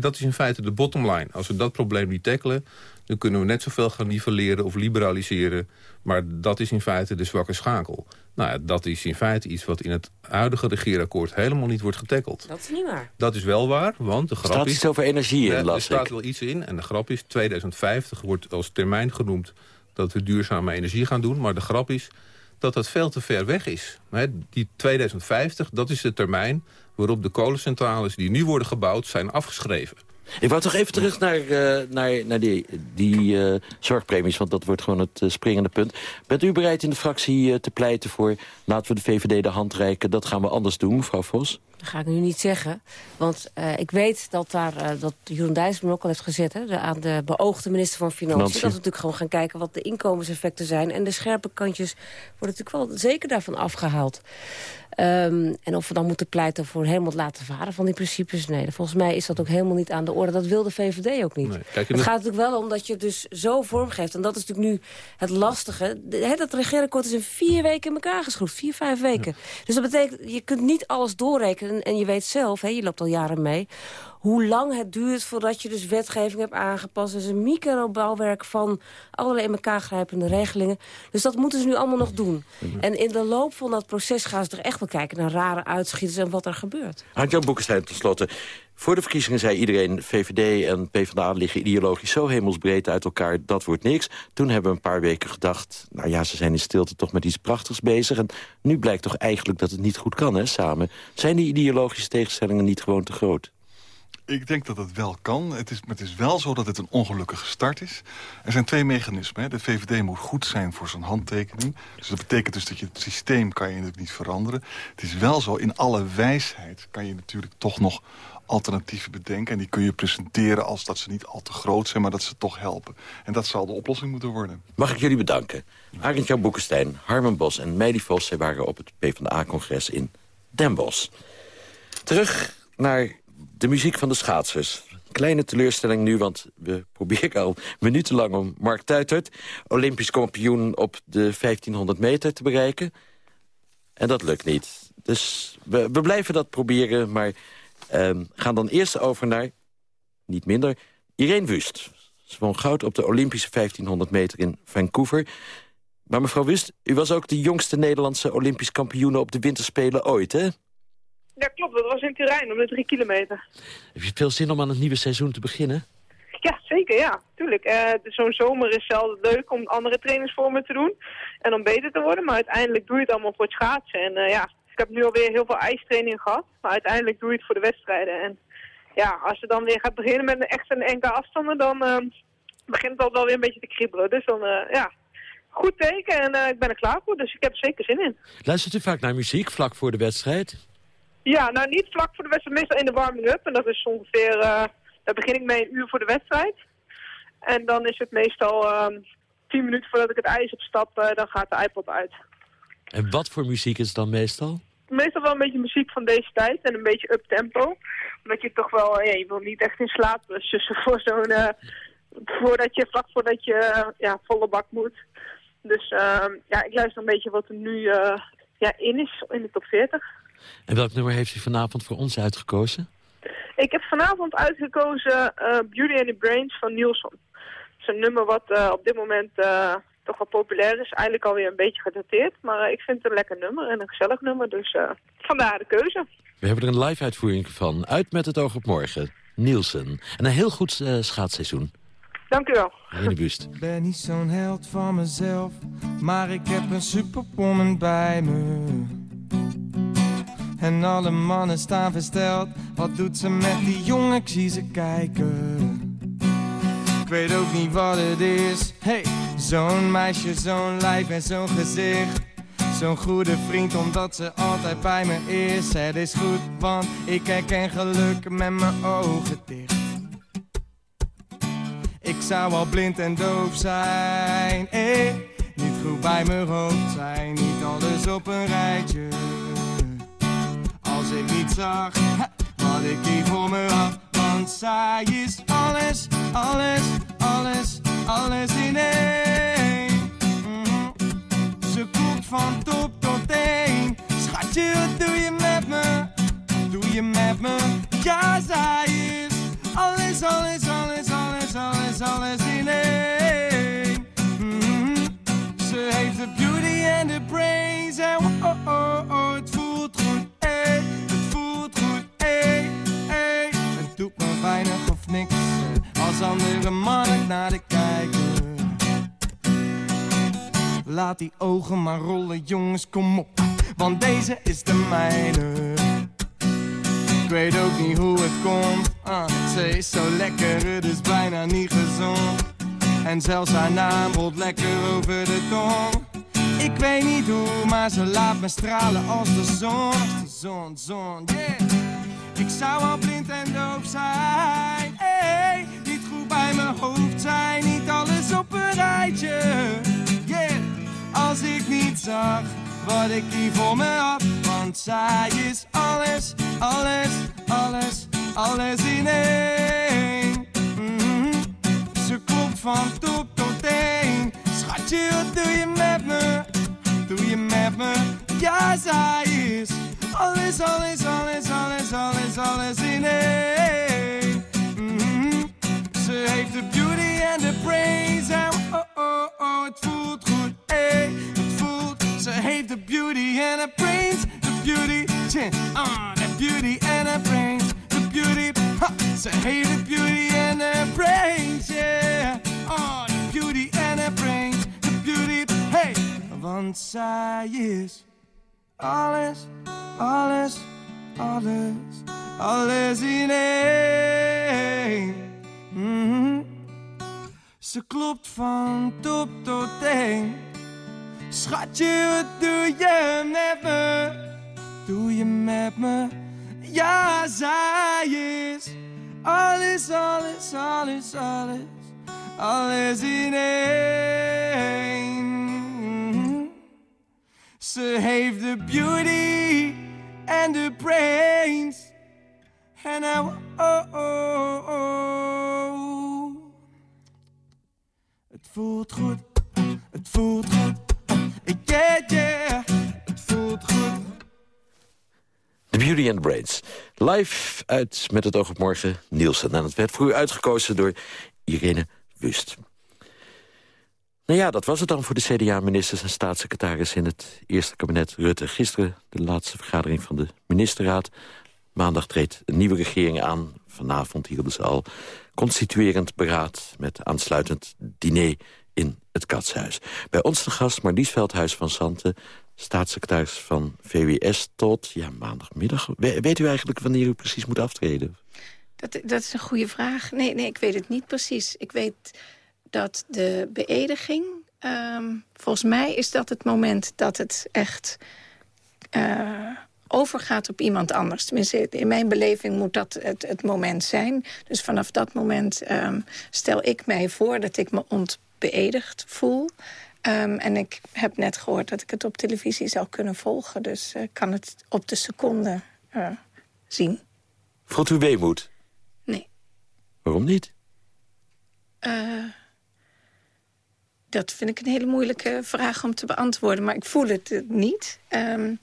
dat is in feite de bottom line. Als we dat probleem niet tackelen, dan kunnen we net zoveel gaan nivelleren of liberaliseren. Maar dat is in feite de zwakke schakel. Nou ja, dat is in feite iets wat in het huidige regeerakkoord helemaal niet wordt getackeld. Dat is niet waar. Dat is wel waar, want de grap staat is... iets over energie in, Er staat wel iets in en de grap is... 2050 wordt als termijn genoemd dat we duurzame energie gaan doen. Maar de grap is dat dat veel te ver weg is. die 2050, dat is de termijn waarop de kolencentrales die nu worden gebouwd zijn afgeschreven. Ik wou toch even terug naar, uh, naar, naar die, die uh, zorgpremies, want dat wordt gewoon het uh, springende punt. Bent u bereid in de fractie te pleiten voor... laten we de VVD de hand reiken, dat gaan we anders doen, mevrouw Vos? Dat ga ik nu niet zeggen. Want ik weet dat, daar, dat Jeroen Dijsselbloem ook al heeft gezet... Hè, de, aan de beoogde minister van Financiën... dat we natuurlijk gewoon gaan kijken wat de inkomenseffecten zijn. En de scherpe kantjes worden natuurlijk wel zeker daarvan afgehaald. Um, en of we dan moeten pleiten voor helemaal laten varen van die principes. Nee, volgens mij is dat ook helemaal niet aan de orde. Dat wil de VVD ook niet. Nee, het gaat natuurlijk wel om dat je het dus zo vormgeeft. En dat is natuurlijk nu het lastige. De, dat regeerakkoord is in vier weken in elkaar geschroefd. Vier, vijf weken. Dus dat betekent, je kunt niet alles doorrekenen. En je weet zelf, hè, je loopt al jaren mee hoe lang het duurt voordat je dus wetgeving hebt aangepast. Dus een microbouwwerk van allerlei in elkaar grijpende regelingen. Dus dat moeten ze nu allemaal nog doen. En in de loop van dat proces gaan ze er echt wel kijken naar rare uitschieters en wat er gebeurt. Hans-Jan Boekenstein tenslotte. Voor de verkiezingen zei iedereen, VVD en PvdA liggen ideologisch zo hemelsbreed uit elkaar, dat wordt niks. Toen hebben we een paar weken gedacht, nou ja, ze zijn in stilte toch met iets prachtigs bezig. En nu blijkt toch eigenlijk dat het niet goed kan, hè, samen. Zijn die ideologische tegenstellingen niet gewoon te groot? Ik denk dat het wel kan. Het is, het is wel zo dat het een ongelukkige start is. Er zijn twee mechanismen. De VVD moet goed zijn voor zijn handtekening. Dus dat betekent dus dat je het systeem kan je niet veranderen. Het is wel zo, in alle wijsheid kan je natuurlijk toch nog alternatieven bedenken. En die kun je presenteren als dat ze niet al te groot zijn... maar dat ze toch helpen. En dat zal de oplossing moeten worden. Mag ik jullie bedanken. Arend Jan Boekenstein, Harmen Bos en Meili Vos... zij waren op het PvdA-congres in Den Bosch. Terug naar de muziek van de schaatsers. Kleine teleurstelling nu, want we proberen al minutenlang om Mark Tuitert... Olympisch kampioen op de 1500 meter te bereiken. En dat lukt niet. Dus we, we blijven dat proberen, maar uh, gaan dan eerst over naar, niet minder, Irene Wust. Ze goud op de Olympische 1500 meter in Vancouver. Maar mevrouw Wust, u was ook de jongste Nederlandse Olympisch kampioene op de winterspelen ooit, hè? Ja, klopt. Dat was in Turijn, om de drie kilometer. Heb je veel zin om aan het nieuwe seizoen te beginnen? Ja, zeker, ja. Tuurlijk. Uh, Zo'n zomer is zelf leuk om andere trainingsvormen te doen. En om beter te worden. Maar uiteindelijk doe je het allemaal voor het schaatsen. En uh, ja, ik heb nu alweer heel veel ijstraining gehad. Maar uiteindelijk doe je het voor de wedstrijden. En ja, als je dan weer gaat beginnen met een echt een enkele afstanden, dan uh, begint het al wel weer een beetje te kriebelen. Dus dan, ja, goed teken en ik ben er klaar voor. Dus ik heb er zeker zin in. Luistert u vaak naar muziek vlak voor de wedstrijd? Ja, nou niet vlak voor de wedstrijd, meestal in de warming-up. En dat is ongeveer, uh, daar begin ik mee een uur voor de wedstrijd. En dan is het meestal uh, tien minuten voordat ik het ijs opstap, uh, dan gaat de iPod uit. En wat voor muziek is het dan meestal? Meestal wel een beetje muziek van deze tijd en een beetje up-tempo. Omdat je toch wel, ja, je wil niet echt in slaap tussen voor zo'n, voordat je, vlak voordat je ja, volle bak moet. Dus ehm, ja, ik luister een beetje wat er nu ja, in is, in de top 40. En welk nummer heeft u vanavond voor ons uitgekozen? Ik heb vanavond uitgekozen uh, Beauty and the Brains van Nielsen. Het is een nummer wat uh, op dit moment uh, toch wel populair is. Eigenlijk alweer een beetje gedateerd. Maar ik vind het een lekker nummer en een gezellig nummer. Dus vandaar de keuze. We hebben er een live uitvoering van. Uit met het oog op morgen. Nielsen. En een heel goed schaatsseizoen. Dank u wel. René Bust. Ik ben niet zo'n held van mezelf, maar ik heb een superwoman bij me. En alle mannen staan versteld, wat doet ze met die jongen, ik zie ze kijken. Ik weet ook niet wat het is, hey, zo'n meisje, zo'n lijf en zo'n gezicht. Zo'n goede vriend, omdat ze altijd bij me is. Het is goed, want ik herken geluk met mijn ogen dicht. Ik zou al blind en doof zijn, eh. Niet goed bij mijn hoofd zijn, niet alles op een rijtje. Ik niet zag ha, wat ik hier voor me had. Want zij is alles, alles, alles, alles in één. Mhm. Ze komt van top tot teen. Schatje, wat doe je met me? Doe je met me? Ja, zij is alles, alles, alles, alles, alles, alles in één. Mhm. Ze heeft de beauty en de brains. En oh, oh, oh, Laat die ogen maar rollen, jongens, kom op. Want deze is de mijne. Ik weet ook niet hoe het komt. ah, ze is zo lekker, het is bijna niet gezond. En zelfs haar naam rolt lekker over de tong. Ik weet niet hoe, maar ze laat me stralen als de zon. De zon, zon, yeah. Ik zou al blind en doof zijn. Hey, niet goed bij mijn hoofd zijn. Niet alles op een rijtje. Als ik niet zag wat ik hier voor me had. Want zij is alles, alles, alles, alles in één. Mhm. Ze klopt van top tot teen. Schatje, wat doe je met me? Doe je met me? Ja, zij is alles, alles, alles, alles, alles, alles in één. Heeft de beauty en de brains. En oh, oh, oh, het voelt goed, ey. Het voelt, ze heeft de beauty en de brains. De beauty, ah, de beauty en de brains. De beauty, ha, ze heeft de beauty en de brains, yeah. Oh, de beauty en de brains. De beauty, hey. Want zij is alles, alles, alles, alles in één. Mhm. Ze klopt van top tot teen. Schatje, wat doe je met me? Doe je met me? Ja, zij is alles, alles, alles, alles, alles in één. Mhm. Ze heeft de beauty en de brains. Voelt goed, het voelt goed. Yeah, yeah, het voelt goed. The Beauty and Brains. Live uit Met het oog op morgen, Nielsen. En het werd voor u uitgekozen door Irene Wust. Nou ja, dat was het dan voor de CDA-ministers en staatssecretaris... in het eerste kabinet Rutte. Gisteren de laatste vergadering van de ministerraad. Maandag treedt een nieuwe regering aan. Vanavond hielden ze al constituerend beraad... met aansluitend diner in het Katshuis. Bij ons de gast Marlies Veldhuis van Santen... staatssecretaris van VWS tot ja, maandagmiddag. We- weet u eigenlijk wanneer u precies moet aftreden? Dat, dat is een goede vraag. Nee, nee, ik weet het niet precies. Ik weet dat de beëdiging... ehm, volgens mij is dat het moment dat het echt eh, overgaat op iemand anders. Tenminste, in mijn beleving moet dat het, moment zijn. Dus vanaf dat moment ehm, stel ik mij voor dat ik me ontbeëdigd voel... Ehm, en ik heb net gehoord dat ik het op televisie zou kunnen volgen. Dus ik kan het op de seconde eh, zien. Voelt u weemoed? Nee. Waarom niet? Eh, dat vind ik een hele moeilijke vraag om te beantwoorden. Maar ik voel het eh, niet. Ehm,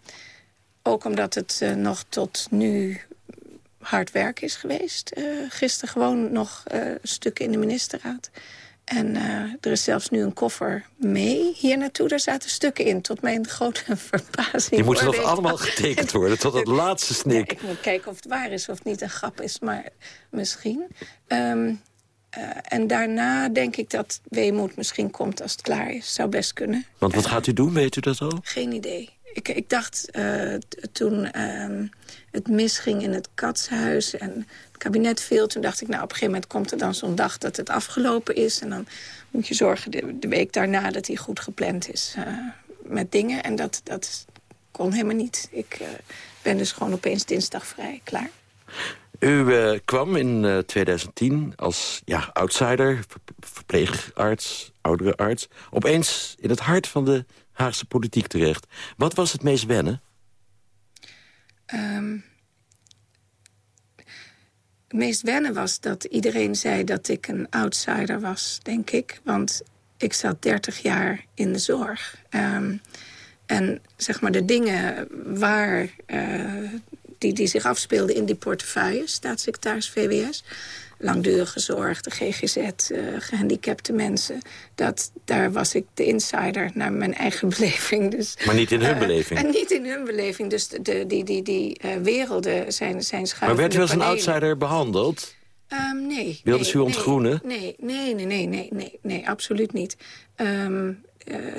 ook omdat het eh, nog tot nu hard werk is geweest. Eh, gisteren gewoon nog eh, stukken in de ministerraad. En eh, er is zelfs nu een koffer mee hier naartoe. Daar zaten stukken in, tot mijn grote verbazing. Die moeten nog allemaal getekend worden, tot het laatste Ja, snik. ik moet kijken of het waar is of het niet een grap is, maar misschien. Ehm, Eh, en daarna denk ik dat weemoed misschien komt als het klaar is. Zou best kunnen. Want wat gaat u doen, weet u dat al? Geen idee. Ik, ik dacht uh, toen uh, het misging in het katshuis en kabinet viel... toen dacht ik, nou, op een gegeven moment komt er dan zo'n dag dat het afgelopen is. En dan moet je zorgen de, de week daarna dat hij goed gepland is uh, met dingen. En dat, dat kon helemaal niet. Ik ben dus gewoon opeens dinsdag vrij, klaar. U uh, kwam in uh, 2010 als ja, outsider, verpleegarts, oudere arts... opeens in het hart van de Haagse politiek terecht. Wat was het meest wennen? Um, het meest wennen was dat iedereen zei dat ik een outsider was, denk ik. Want ik zat 30 jaar in de zorg. Um, en zeg maar de dingen waar... Uh, die, die zich afspeelden in die portefeuille, staatssecretaris VWS langdurige zorg, de GGZ, uh, gehandicapte mensen. Dat, daar was ik de insider naar mijn eigen beleving. Dus, maar niet in hun uh, beleving? En niet in hun beleving. Dus de, die, die, die uh, werelden zijn, zijn Maar werd u als een outsider behandeld? Um, nee. Wilde nee, u ontgroenen? Nee, nee, nee, nee, nee, nee, nee absoluut niet. Um,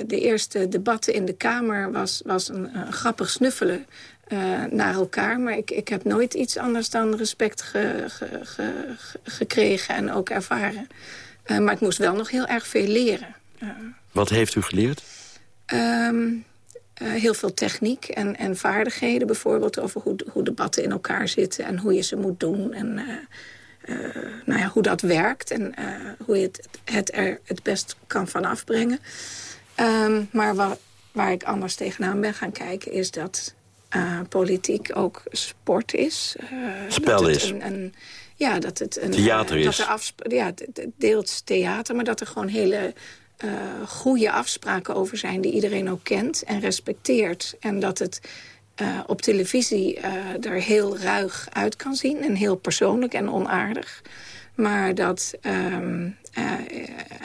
de eerste debatten in de Kamer was, was een, een grappig snuffelen uh, naar elkaar. Maar ik, ik heb nooit iets anders dan respect ge, ge, ge, gekregen en ook ervaren. Uh, maar ik moest wel nog heel erg veel leren. Uh, Wat heeft u geleerd? Um, heel veel techniek en, en vaardigheden. Bijvoorbeeld over hoe, hoe debatten in elkaar zitten en hoe je ze moet doen. En nou ja, hoe dat werkt en hoe je het, het er het best kan van afbrengen. Um, maar waar, waar ik anders tegenaan ben gaan kijken is dat uh, politiek ook sport is. Uh, Spel is. Een, een, ja, dat het een... Theater uh, is. Dat er ja, deels theater, maar dat er gewoon hele goede afspraken over zijn... die iedereen ook kent en respecteert. En dat het op televisie er heel ruig uit kan zien. En heel persoonlijk en onaardig. Maar dat um,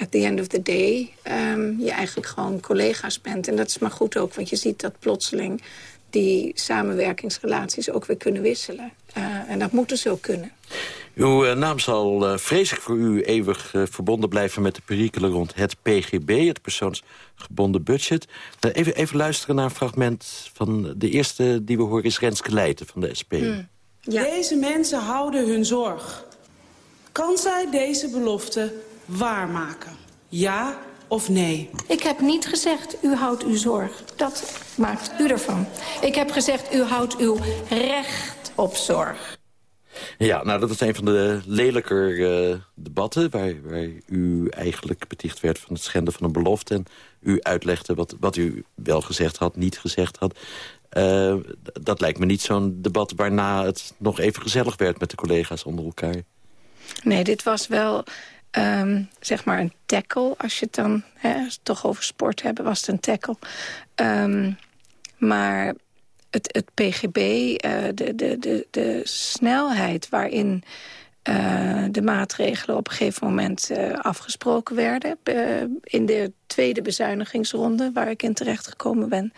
at the end of the day um, je eigenlijk gewoon collega's bent. En dat is maar goed ook, want je ziet dat plotseling die samenwerkingsrelaties ook weer kunnen wisselen. Uh, en dat moet dus ook kunnen. Uw uh, naam zal uh, vreselijk voor u eeuwig verbonden blijven met de perikelen rond het PGB, het persoonsgebonden budget. even, even luisteren naar een fragment van de eerste die we horen is Renske Leijten van de SP. Hmm. Ja. Deze mensen houden hun zorg. Kan zij deze belofte waarmaken? Ja of nee? Ik heb niet gezegd, u houdt uw zorg. Dat maakt u ervan. Ik heb gezegd, u houdt uw recht op zorg. Ja, nou dat is een van de lelijker uh, debatten... Waar, waar u eigenlijk beticht werd van het schenden van een belofte... en u uitlegde wat, wat u wel gezegd had, niet gezegd had. Uh, dat lijkt me niet zo'n debat waarna het nog even gezellig werd... met de collega's onder elkaar. Nee, dit was wel um, zeg maar een tackle. Als je het dan hè, toch over sport hebben, was het een tackle. Um, maar het, het PGB, uh, de, de, de, de snelheid waarin uh, de maatregelen op een gegeven moment uh, afgesproken werden. in de tweede bezuinigingsronde, waar ik in terecht gekomen ben...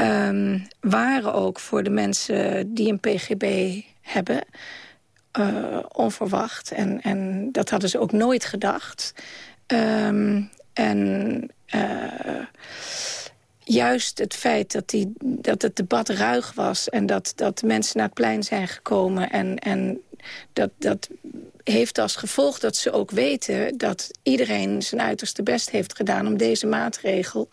Um, waren ook voor de mensen die een PGB hebben uh, onverwacht. En, en dat hadden ze ook nooit gedacht. Um, en uh, juist het feit dat, die, dat het debat ruig was... en dat, dat mensen naar het plein zijn gekomen... en, en dat, dat heeft als gevolg dat ze ook weten... dat iedereen zijn uiterste best heeft gedaan om deze maatregel...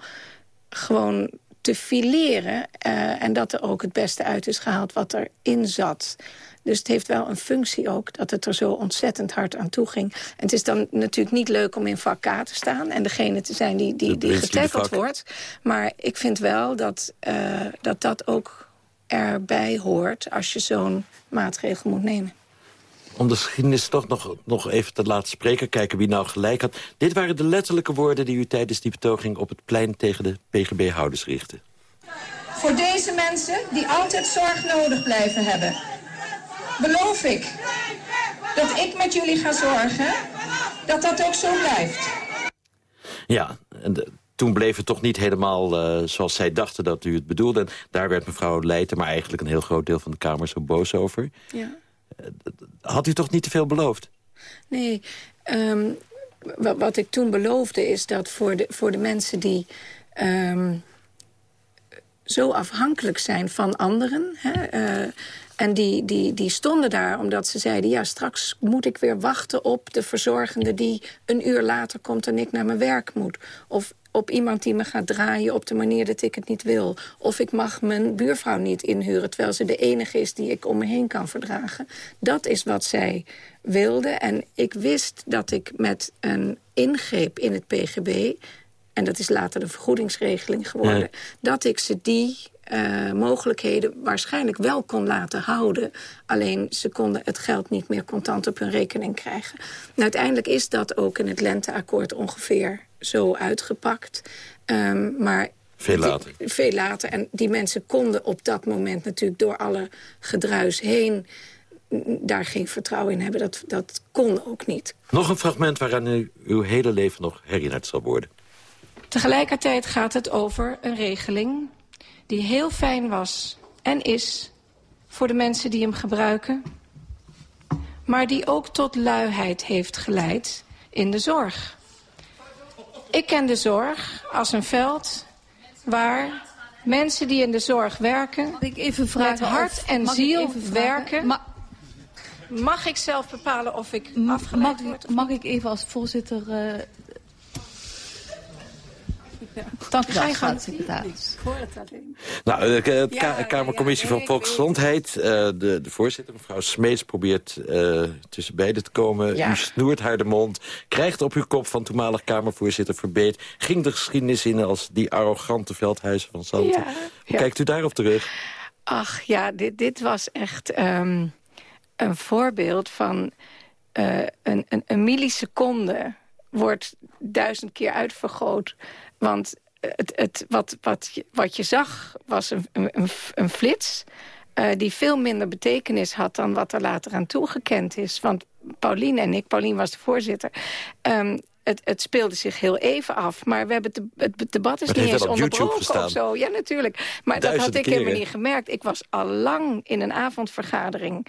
gewoon te fileren. Uh, en dat er ook het beste uit is gehaald wat erin zat... Dus het heeft wel een functie ook dat het er zo ontzettend hard aan toe ging. En het is dan natuurlijk niet leuk om in vak K te staan... en degene te zijn die, die, die getackeld wordt. Maar ik vind wel dat, uh, dat dat ook erbij hoort... als je zo'n maatregel moet nemen. Om de geschiedenis toch nog, nog even te laten spreken, kijken wie nou gelijk had. Dit waren de letterlijke woorden die u tijdens die betoging op het plein tegen de PGB-houders richtte. Voor deze mensen die altijd zorg nodig blijven hebben beloof ik dat ik met jullie ga zorgen dat dat ook zo blijft. Ja, en de, toen bleef het toch niet helemaal uh, zoals zij dachten dat u het bedoelde. En daar werd mevrouw Leijten, maar eigenlijk een heel groot deel van de Kamer zo boos over. Ja. Had u toch niet te veel beloofd? Nee, ehm, wat, wat, ik toen beloofde is dat voor de, voor de mensen die... Ehm, zo afhankelijk zijn van anderen... Hè, uh, en die, die, die stonden daar omdat ze zeiden... ja, straks moet ik weer wachten op de verzorgende... die een uur later komt en ik naar mijn werk moet. Of op iemand die me gaat draaien op de manier dat ik het niet wil. Of ik mag mijn buurvrouw niet inhuren... terwijl ze de enige is die ik om me heen kan verdragen. Dat is wat zij wilde. En ik wist dat ik met een ingreep in het PGB... en dat is later de vergoedingsregeling geworden... dat ik ze die uh, mogelijkheden waarschijnlijk wel kon laten houden. Alleen ze konden het geld niet meer contant op hun rekening krijgen. En uiteindelijk is dat ook in het lenteakkoord ongeveer zo uitgepakt. Um, maar veel later. Die, veel later. En die mensen konden op dat moment natuurlijk door alle gedruis heen daar geen vertrouwen in hebben. Dat, dat kon ook niet. Nog een fragment waaraan u uw hele leven nog herinnerd zal worden. Tegelijkertijd gaat het over een regeling die heel fijn was en is voor de mensen die hem gebruiken... maar die ook tot luiheid heeft geleid in de zorg. Ik ken de zorg als een veld waar mensen die in de zorg werken... ik even vragen met hart en ziel werken... Ma mag ik zelf bepalen of ik mag, mag, mag ik even als voorzitter uh, Dank u wel, staatssecretaris. Nou, de ja, Kamercommissie van Volksgezondheid, uh, de, de, voorzitter, mevrouw Smeets, probeert uh, tussen beiden te komen. U snoert haar de mond, krijgt op uw kop van toenmalig Kamervoorzitter Verbeet. Ging de geschiedenis in als die arrogante veldhuizen van Zanten. Hoe kijkt u daarop terug? Ach ja, dit, dit was echt um, een voorbeeld van uh, een, een, een milliseconde wordt duizend keer uitvergroot want het, het, wat, wat, wat je zag was een, een, een flits... Uh, die veel minder betekenis had dan wat er later aan toegekend is. Want Pauline en ik, Pauline was de voorzitter... Um, het, het, speelde zich heel even af. Maar we hebben het, het debat is niet eens onderbroken of zo. Ja, natuurlijk. Maar dat had ik helemaal niet gemerkt. Ik was al lang in een avondvergadering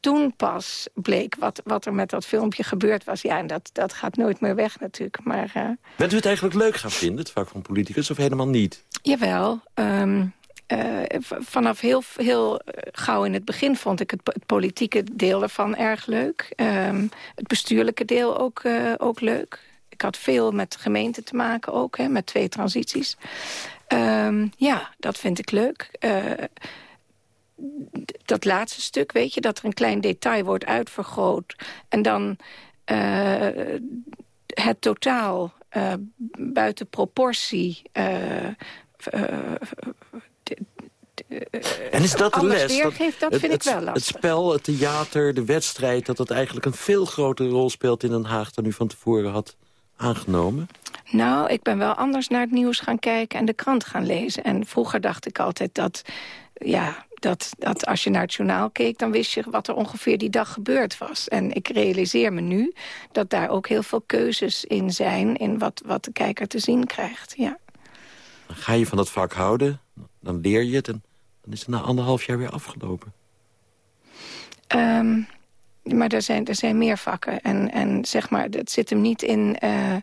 toen pas bleek wat, wat er met dat filmpje gebeurd was. Ja, en dat, dat gaat nooit meer weg natuurlijk. Maar, uh... Bent u het eigenlijk leuk gaan vinden, het vak van politicus, of helemaal niet? Jawel. Um, uh, vanaf heel, heel gauw in het begin vond ik het, het politieke deel ervan erg leuk. Um, het bestuurlijke deel ook, uh, ook leuk. Ik had veel met gemeenten te maken ook, hè, met twee transities. Um, ja, dat vind ik leuk. Dat laatste stuk, weet je, dat er een klein detail wordt uitvergroot. En dan uh, het totaal uh, buiten proportie... Uh, en is dat de les? Weergeeft, dat, vind het, ik wel lastig. Het spel, het theater, de wedstrijd... dat dat eigenlijk een veel grotere rol speelt in Den Haag... dan u van tevoren had aangenomen? Nou, ik ben wel anders naar het nieuws gaan kijken en de krant gaan lezen. En vroeger dacht ik altijd dat ja, dat, dat als je naar het journaal keek... dan wist je wat er ongeveer die dag gebeurd was. En ik realiseer me nu dat daar ook heel veel keuzes in zijn... in wat, wat de kijker te zien krijgt, ja. Dan ga je van dat vak houden, dan leer je het... en dan is het na anderhalf jaar weer afgelopen. Um, maar er zijn, er zijn meer vakken. En, en zeg maar, het zit hem niet in uh,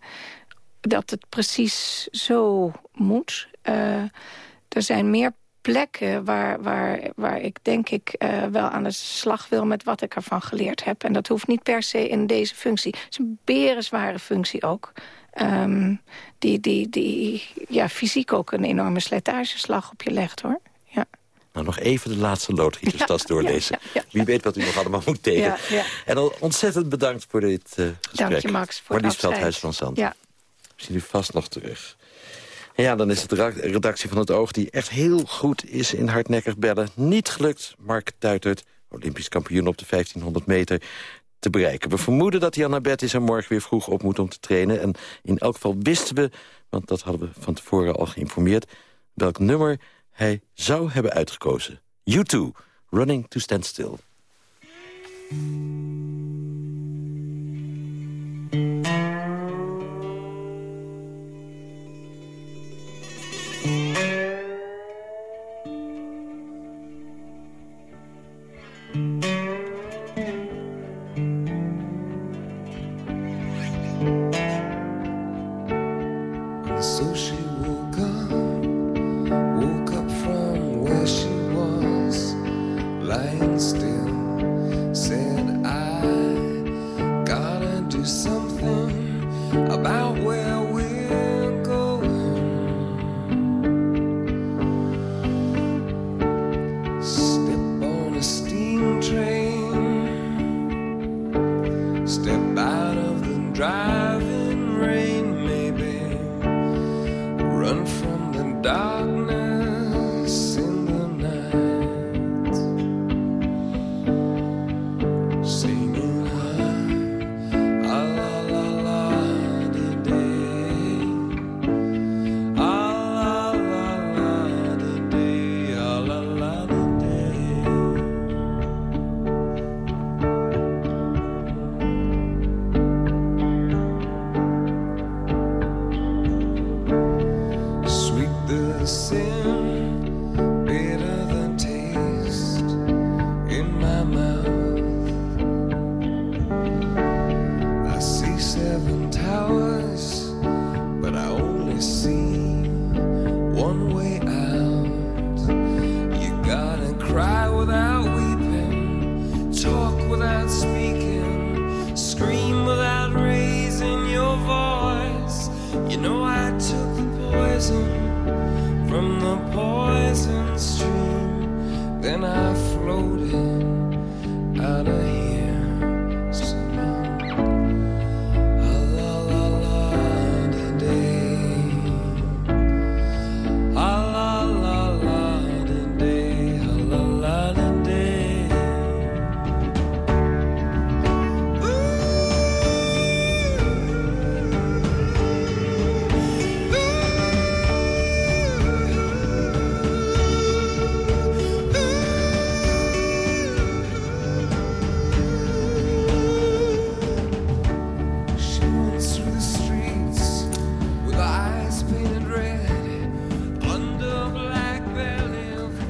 dat het precies zo moet. Uh, er zijn meer plekken waar, waar, waar ik denk ik uh, wel aan de slag wil met wat ik ervan geleerd heb. En dat hoeft niet per se in deze functie. Het is een berenzware functie ook. Um, die, die, die ja, fysiek ook een enorme slijtageslag op je legt, hoor. Ja. Nou, nog even de laatste loodgieterstas ja, doorlezen. Ja, ja, Wie weet wat u nog allemaal moet tegen. En al ontzettend bedankt voor dit uh, gesprek. Dank je, Max, voor Marlies Veldhuis van Zand. Ja. We zien u vast nog terug. Ja, dan is het de redactie van het Oog die echt heel goed is in hardnekkig bellen. Niet gelukt, Mark Tuitert, Olympisch kampioen op de 1500 meter, te bereiken. We vermoeden dat hij al is en morgen weer vroeg op moet om te trainen. En in elk geval wisten we, want dat hadden we van tevoren al geïnformeerd... welk nummer hij zou hebben uitgekozen. U2, Running to Stand still.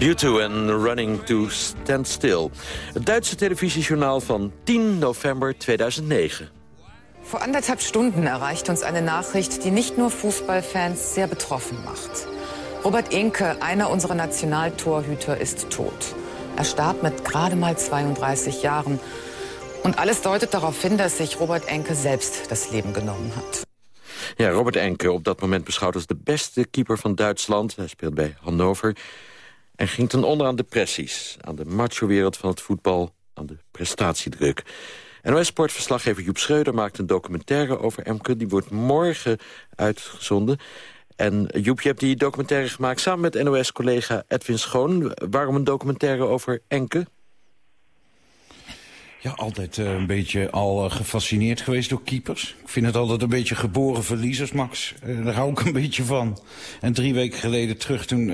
U2 en Running to Stand Still. Het Duitse televisiejournaal van 10 november 2009. Vor anderthalb Stunden erreicht uns eine Nachricht, die nicht nur Fußballfans sehr betroffen macht. Robert Enke, einer unserer Nationaltorhüter, ist tot. Er starb mit gerade mal 32 Jahren. Und alles deutet darauf hin, dass sich Robert Enke selbst das Leben genommen hat. Ja, Robert Enke, op dat moment beschouwd als de beste keeper van Duitsland. Hij speelt bij Hannover. En ging ten onder aan depressies. Aan de macho-wereld van het voetbal. Aan de prestatiedruk. NOS-sportverslaggever Joep Schreuder maakt een documentaire over Emke. Die wordt morgen uitgezonden. En Joep, je hebt die documentaire gemaakt samen met NOS-collega Edwin Schoon. Waarom een documentaire over Enke? Ja, altijd eh, een beetje al eh, gefascineerd geweest door keepers. Ik vind het altijd een beetje geboren verliezers, Max. Eh, daar hou ik een beetje van. En drie weken geleden terug toen,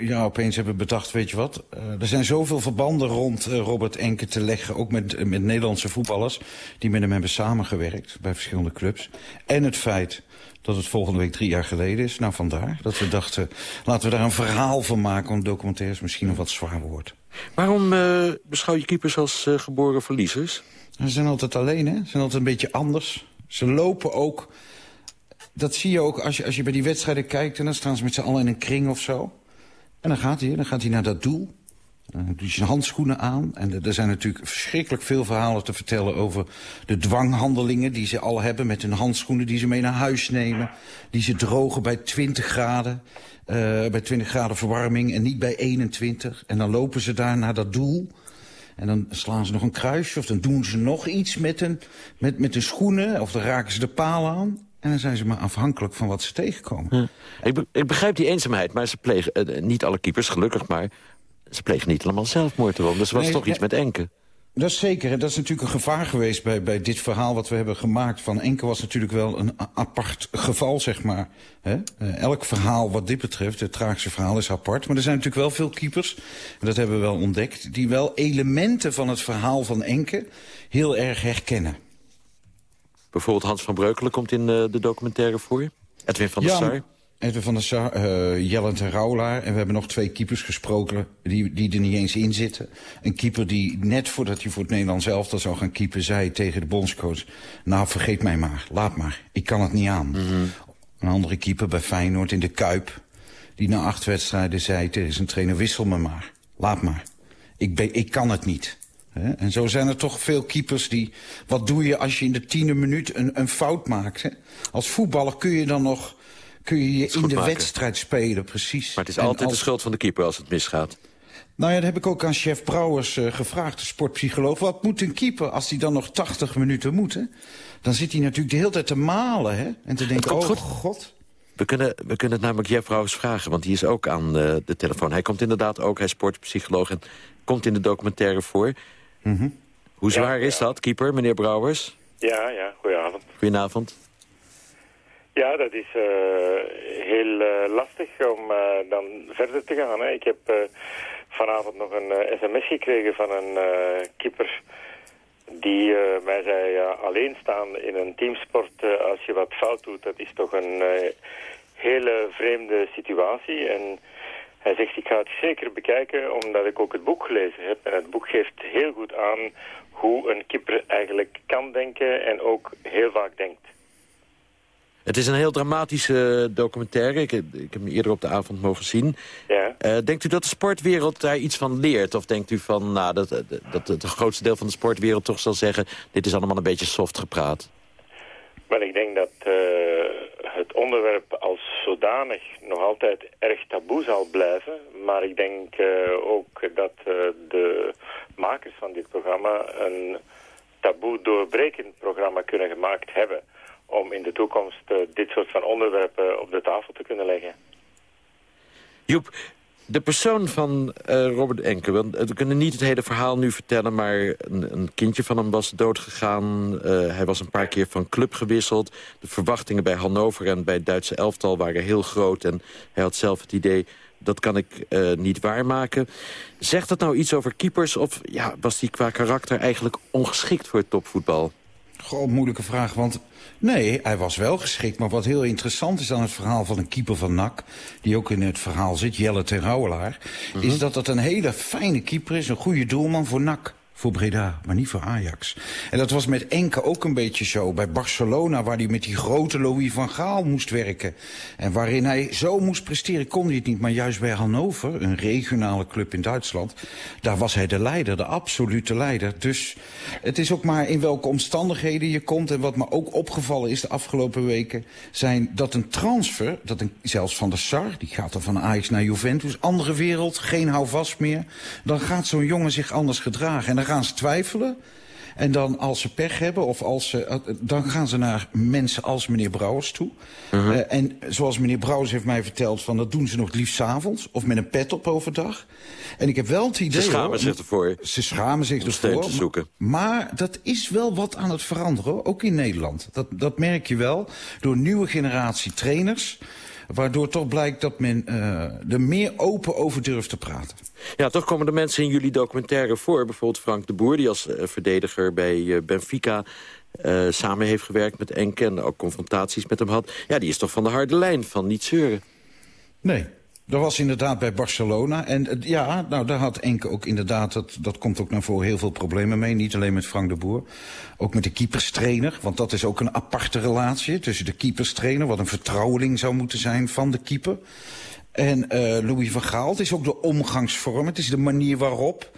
ja, opeens hebben we bedacht, weet je wat... er zijn zoveel verbanden rond Robert Enke te leggen, ook met, met Nederlandse voetballers... die met hem hebben samengewerkt bij verschillende clubs. En het feit dat het volgende week drie jaar geleden is. Nou, vandaar dat we dachten, laten we daar een verhaal van maken... want documentaire is misschien een wat zwaar woord. Waarom eh, beschouw je keepers als eh, geboren verliezers? Ze zijn altijd alleen, hè? Ze zijn altijd een beetje anders. Ze lopen ook... Dat zie je ook als je, als je bij die wedstrijden kijkt... en dan staan ze met z'n allen in een kring of zo. En dan gaat hij, dan gaat hij naar dat doel. Dan doet zijn handschoenen aan. En er- zijn natuurlijk verschrikkelijk veel verhalen te vertellen... over de dwanghandelingen die ze al hebben met hun handschoenen... die ze mee naar huis nemen. Die ze drogen bij 20 graden. eh, bij 20 graden verwarming en niet bij 21. En dan lopen ze daar naar dat doel... En dan slaan ze nog een kruisje of dan doen ze nog iets met hun, met, met hun schoenen... of dan raken ze de paal aan. En dan zijn ze maar afhankelijk van wat ze tegenkomen. Ik, be- ik begrijp die eenzaamheid, maar ze plegen... eh, niet alle keepers, gelukkig, maar... ze plegen niet allemaal zelfmoord erom. Dus er was Nee, toch iets met Enke. Dat is zeker. En dat is natuurlijk een gevaar geweest bij, bij dit verhaal wat we hebben gemaakt. Van Enke was natuurlijk wel een apart geval, zeg maar. Hè? Eh, elk verhaal wat dit betreft, het tragische verhaal, is apart. Maar er zijn natuurlijk wel veel keepers, en dat hebben we wel ontdekt... die wel elementen van het verhaal van Enke heel erg herkennen. Bijvoorbeeld Hans van Breukelen komt in eh, de documentaire voor. Edwin van der Ja, Sar. Edwin van der Sar, eh Jellent en Rauwlaar. En we hebben nog twee keepers gesproken die, die er niet eens in zitten. Een keeper die net voordat hij voor het Nederlands elftal zou gaan keeper... zei tegen de bondscoach, nou vergeet mij maar, laat maar. Ik kan het niet aan. Een andere keeper bij Feyenoord in de Kuip... die na acht wedstrijden zei tegen zijn trainer, wissel me maar, laat maar. Ik, ben, ik kan het niet. En zo zijn er toch veel keepers die... Wat doe je als je in de tiende minuut een, een fout maakt? Hè? Als voetballer kun je dan nog kun je je in de maken. wedstrijd spelen, precies. Maar het is En altijd als- de schuld van de keeper als het misgaat. Nou ja, dat heb ik ook aan chef Brouwers eh, gevraagd, de sportpsycholoog. Wat moet een keeper als hij dan nog 80 minuten moet? Hè? Dan zit hij natuurlijk de hele tijd te malen hè? en te denken, komt oh goed. god. We kunnen, we kunnen het namelijk Jeff Rouwers vragen, want die is ook aan de, de telefoon. Hij komt inderdaad ook, hij is sportpsycholoog en komt in de documentaire voor. Mhm. Hoe zwaar is dat, keeper, meneer Brouwers? Ja, ja, goedenavond. Goedenavond. Ja, dat is eh, heel eh, lastig om eh, dan verder te gaan. Hè. Ik heb vanavond nog een sms gekregen van een keeper die mij zei, ja, alleen staan in een teamsport als je wat fout doet, dat is toch een hele vreemde situatie. En hij zegt, ik ga het zeker bekijken omdat ik ook het boek gelezen heb. En het boek geeft heel goed aan hoe een keeper eigenlijk kan denken en ook heel vaak denkt. Het is een heel dramatische documentaire. Ik, ik heb hem eerder op de avond mogen zien. Ja. Eh, denkt u dat de sportwereld daar iets van leert? Of denkt u van, nou, dat, dat, dat het grootste deel van de sportwereld toch zal zeggen... dit is allemaal een beetje soft gepraat? Maar ik denk dat eh, het onderwerp als zodanig nog altijd erg taboe zal blijven. Maar ik denk eh, ook dat eh, de makers van dit programma een taboe doorbrekend programma kunnen gemaakt hebben. Om in de toekomst eh, dit soort van onderwerpen op de tafel te kunnen leggen. Joep, de persoon van eh, Robert Enke... want eh, we kunnen niet het hele verhaal nu vertellen... maar een, een kindje van hem was doodgegaan. Eh, hij was een paar keer van club gewisseld. De verwachtingen bij Hannover en bij het Duitse elftal waren heel groot... en hij had zelf het idee, dat kan ik niet waarmaken. Zegt dat nou iets over keepers... of ja, was hij qua karakter eigenlijk ongeschikt voor het topvoetbal? Goh, moeilijke vraag, want nee, hij was wel geschikt. Maar wat heel interessant is aan het verhaal van een keeper van NAC... die ook in het verhaal zit, Jelle ten Rouwelaar... is dat het een hele fijne keeper is, een goede doelman voor NAC. Voor Breda, maar niet voor Ajax. En dat was met Enke ook een beetje zo. Bij Barcelona, waar hij met die grote Louis van Gaal moest werken. En waarin hij zo moest presteren, kon hij het niet. Maar juist bij Hannover, een regionale club in Duitsland... daar was hij de leider, de absolute leider. Dus het is ook maar in welke omstandigheden je komt. En wat me ook opgevallen is de afgelopen weken... zijn dat een transfer, dat een, zelfs van de Sar... die gaat dan van Ajax naar Juventus, andere wereld, geen houvast meer... dan gaat zo'n jongen zich anders gedragen. En gaan ze twijfelen... En dan als ze pech hebben, of als ze, eh, dan gaan ze naar mensen als meneer Brouwers toe. Eh, en zoals meneer Brouwers heeft mij verteld, van dat doen ze nog het liefst 's avonds of met een pet op overdag. En ik heb wel het idee... Ze schamen hoor, zich ervoor. Ze schamen zich ervoor. te zoeken. Maar dat is wel wat aan het veranderen, hoor. ook in Nederland. Dat, dat merk je wel door nieuwe generatie trainers... waardoor toch blijkt dat men eh, er meer open over durft te praten. Ja, toch komen de mensen in jullie documentaire voor. Bijvoorbeeld Frank de Boer, die als eh, verdediger bij eh, Benfica... samen heeft gewerkt met Enke en ook confrontaties met hem had. Ja, die is toch van de harde lijn, van niet zeuren. Nee, dat was inderdaad bij Barcelona. En eh, ja, nou, daar had Enke ook inderdaad, dat, dat komt ook naar voren, heel veel problemen mee. Niet alleen met Frank de Boer, ook met de keeperstrainer. Want dat is ook een aparte relatie tussen de keeperstrainer... wat een vertrouweling zou moeten zijn van de keeper. En eh, Louis van Gaal, het is ook de omgangsvorm, het is de manier waarop...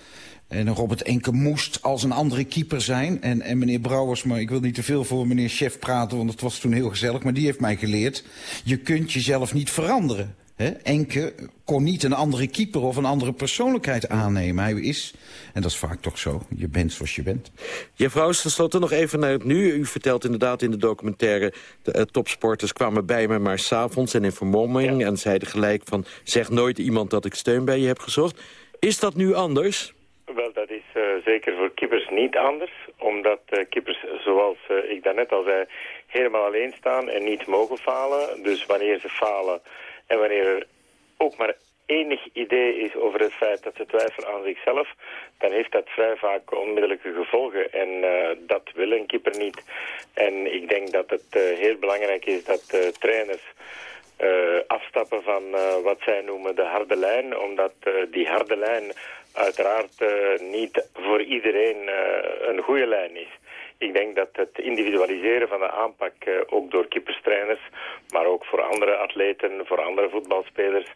En Robert Enke moest als een andere keeper zijn. En, en meneer Brouwers, maar ik wil niet te veel voor meneer Chef praten... want het was toen heel gezellig, maar die heeft mij geleerd... je kunt jezelf niet veranderen. Hè? Enke kon niet een andere keeper of een andere persoonlijkheid aannemen. Hij is, en dat is vaak toch zo, je bent zoals je bent. Juffrouw, tenslotte nog even naar het nu. U vertelt inderdaad in de documentaire... de eh, topsporters kwamen bij me maar s'avonds en in vermomming... en zeiden gelijk van, zeg nooit iemand dat ik steun bij je heb gezocht. Is dat nu anders? Wel, dat is eh, zeker voor keepers niet anders. Omdat eh, keepers, zoals ik daarnet al zei, helemaal alleen staan en niet mogen falen. Dus wanneer ze falen en wanneer er ook maar enig idee is over het feit dat ze twijfelen aan zichzelf, dan heeft dat vrij vaak onmiddellijke gevolgen. En eh, dat wil een keeper niet. En ik denk dat het eh, heel belangrijk is dat eh, trainers afstappen van wat zij noemen de harde lijn, omdat die harde lijn uiteraard niet voor iedereen een goede lijn is. Ik denk dat het individualiseren van de aanpak, uh, ook door kipperstrainers, maar ook voor andere atleten, voor andere voetbalspelers,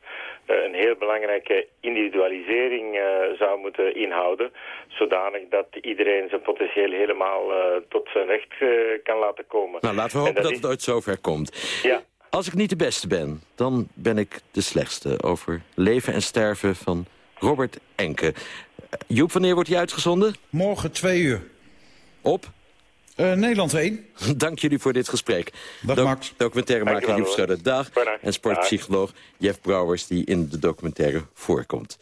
uh, een heel belangrijke individualisering uh, zou moeten inhouden, zodanig dat iedereen zijn potentieel helemaal tot zijn recht kan laten komen. Nou, laten we hopen dat, dat het ooit zover komt. Ja. Als ik niet de beste ben, dan ben ik de slechtste over leven en sterven van Robert Enke. Joep, wanneer wordt hij uitgezonden? Morgen twee uur. Op? Uh, Nederland 1. Dank jullie voor dit gesprek. Dag Do Max. Documentairemaker Joep dag. En sportpsycholoog Jeff Brouwers, die in de documentaire voorkomt.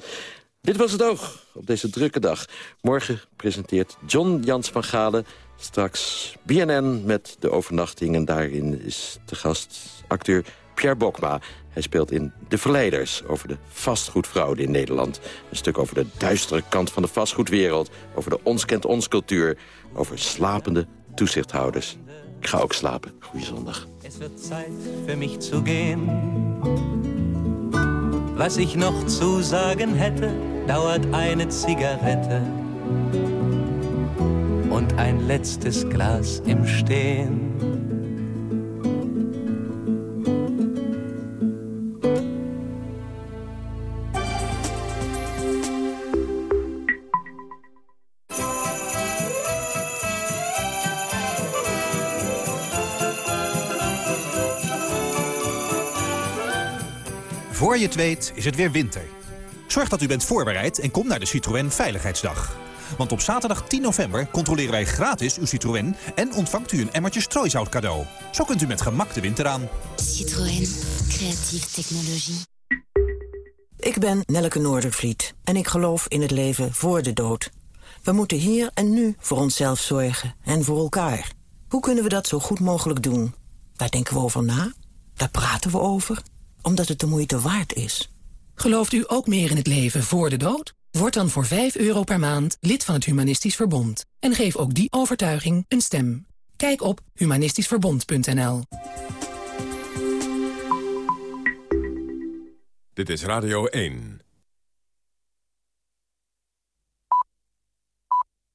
Dit was het oog op deze drukke dag. Morgen presenteert John Jans van Galen straks BNN met de overnachting. En daarin is de gast acteur Pierre Bokma. Hij speelt in De Verleiders over de vastgoedfraude in Nederland. Een stuk over de duistere kant van de vastgoedwereld. Over de ons kent ons cultuur. Over slapende toezichthouders. Ik ga ook slapen. Goeie zondag. Es wird Zeit für mich zu gehen. Was ich noch zu sagen hätte, dauert eine Zigarette und ein letztes Glas im Stehen. Je het weet is het weer winter. Zorg dat u bent voorbereid en kom naar de Citroën Veiligheidsdag. Want op zaterdag 10 november controleren wij gratis uw Citroën... en ontvangt u een emmertje strooisout cadeau. Zo kunt u met gemak de winter aan. Citroën. Creatieve technologie. Ik ben Nelleke Noordervliet en ik geloof in het leven voor de dood. We moeten hier en nu voor onszelf zorgen en voor elkaar. Hoe kunnen we dat zo goed mogelijk doen? Daar denken we over na, daar praten we over omdat het de moeite waard is. Gelooft u ook meer in het leven voor de dood? Word dan voor 5 euro per maand lid van het Humanistisch Verbond. En geef ook die overtuiging een stem. Kijk op humanistischverbond.nl Dit is Radio 1.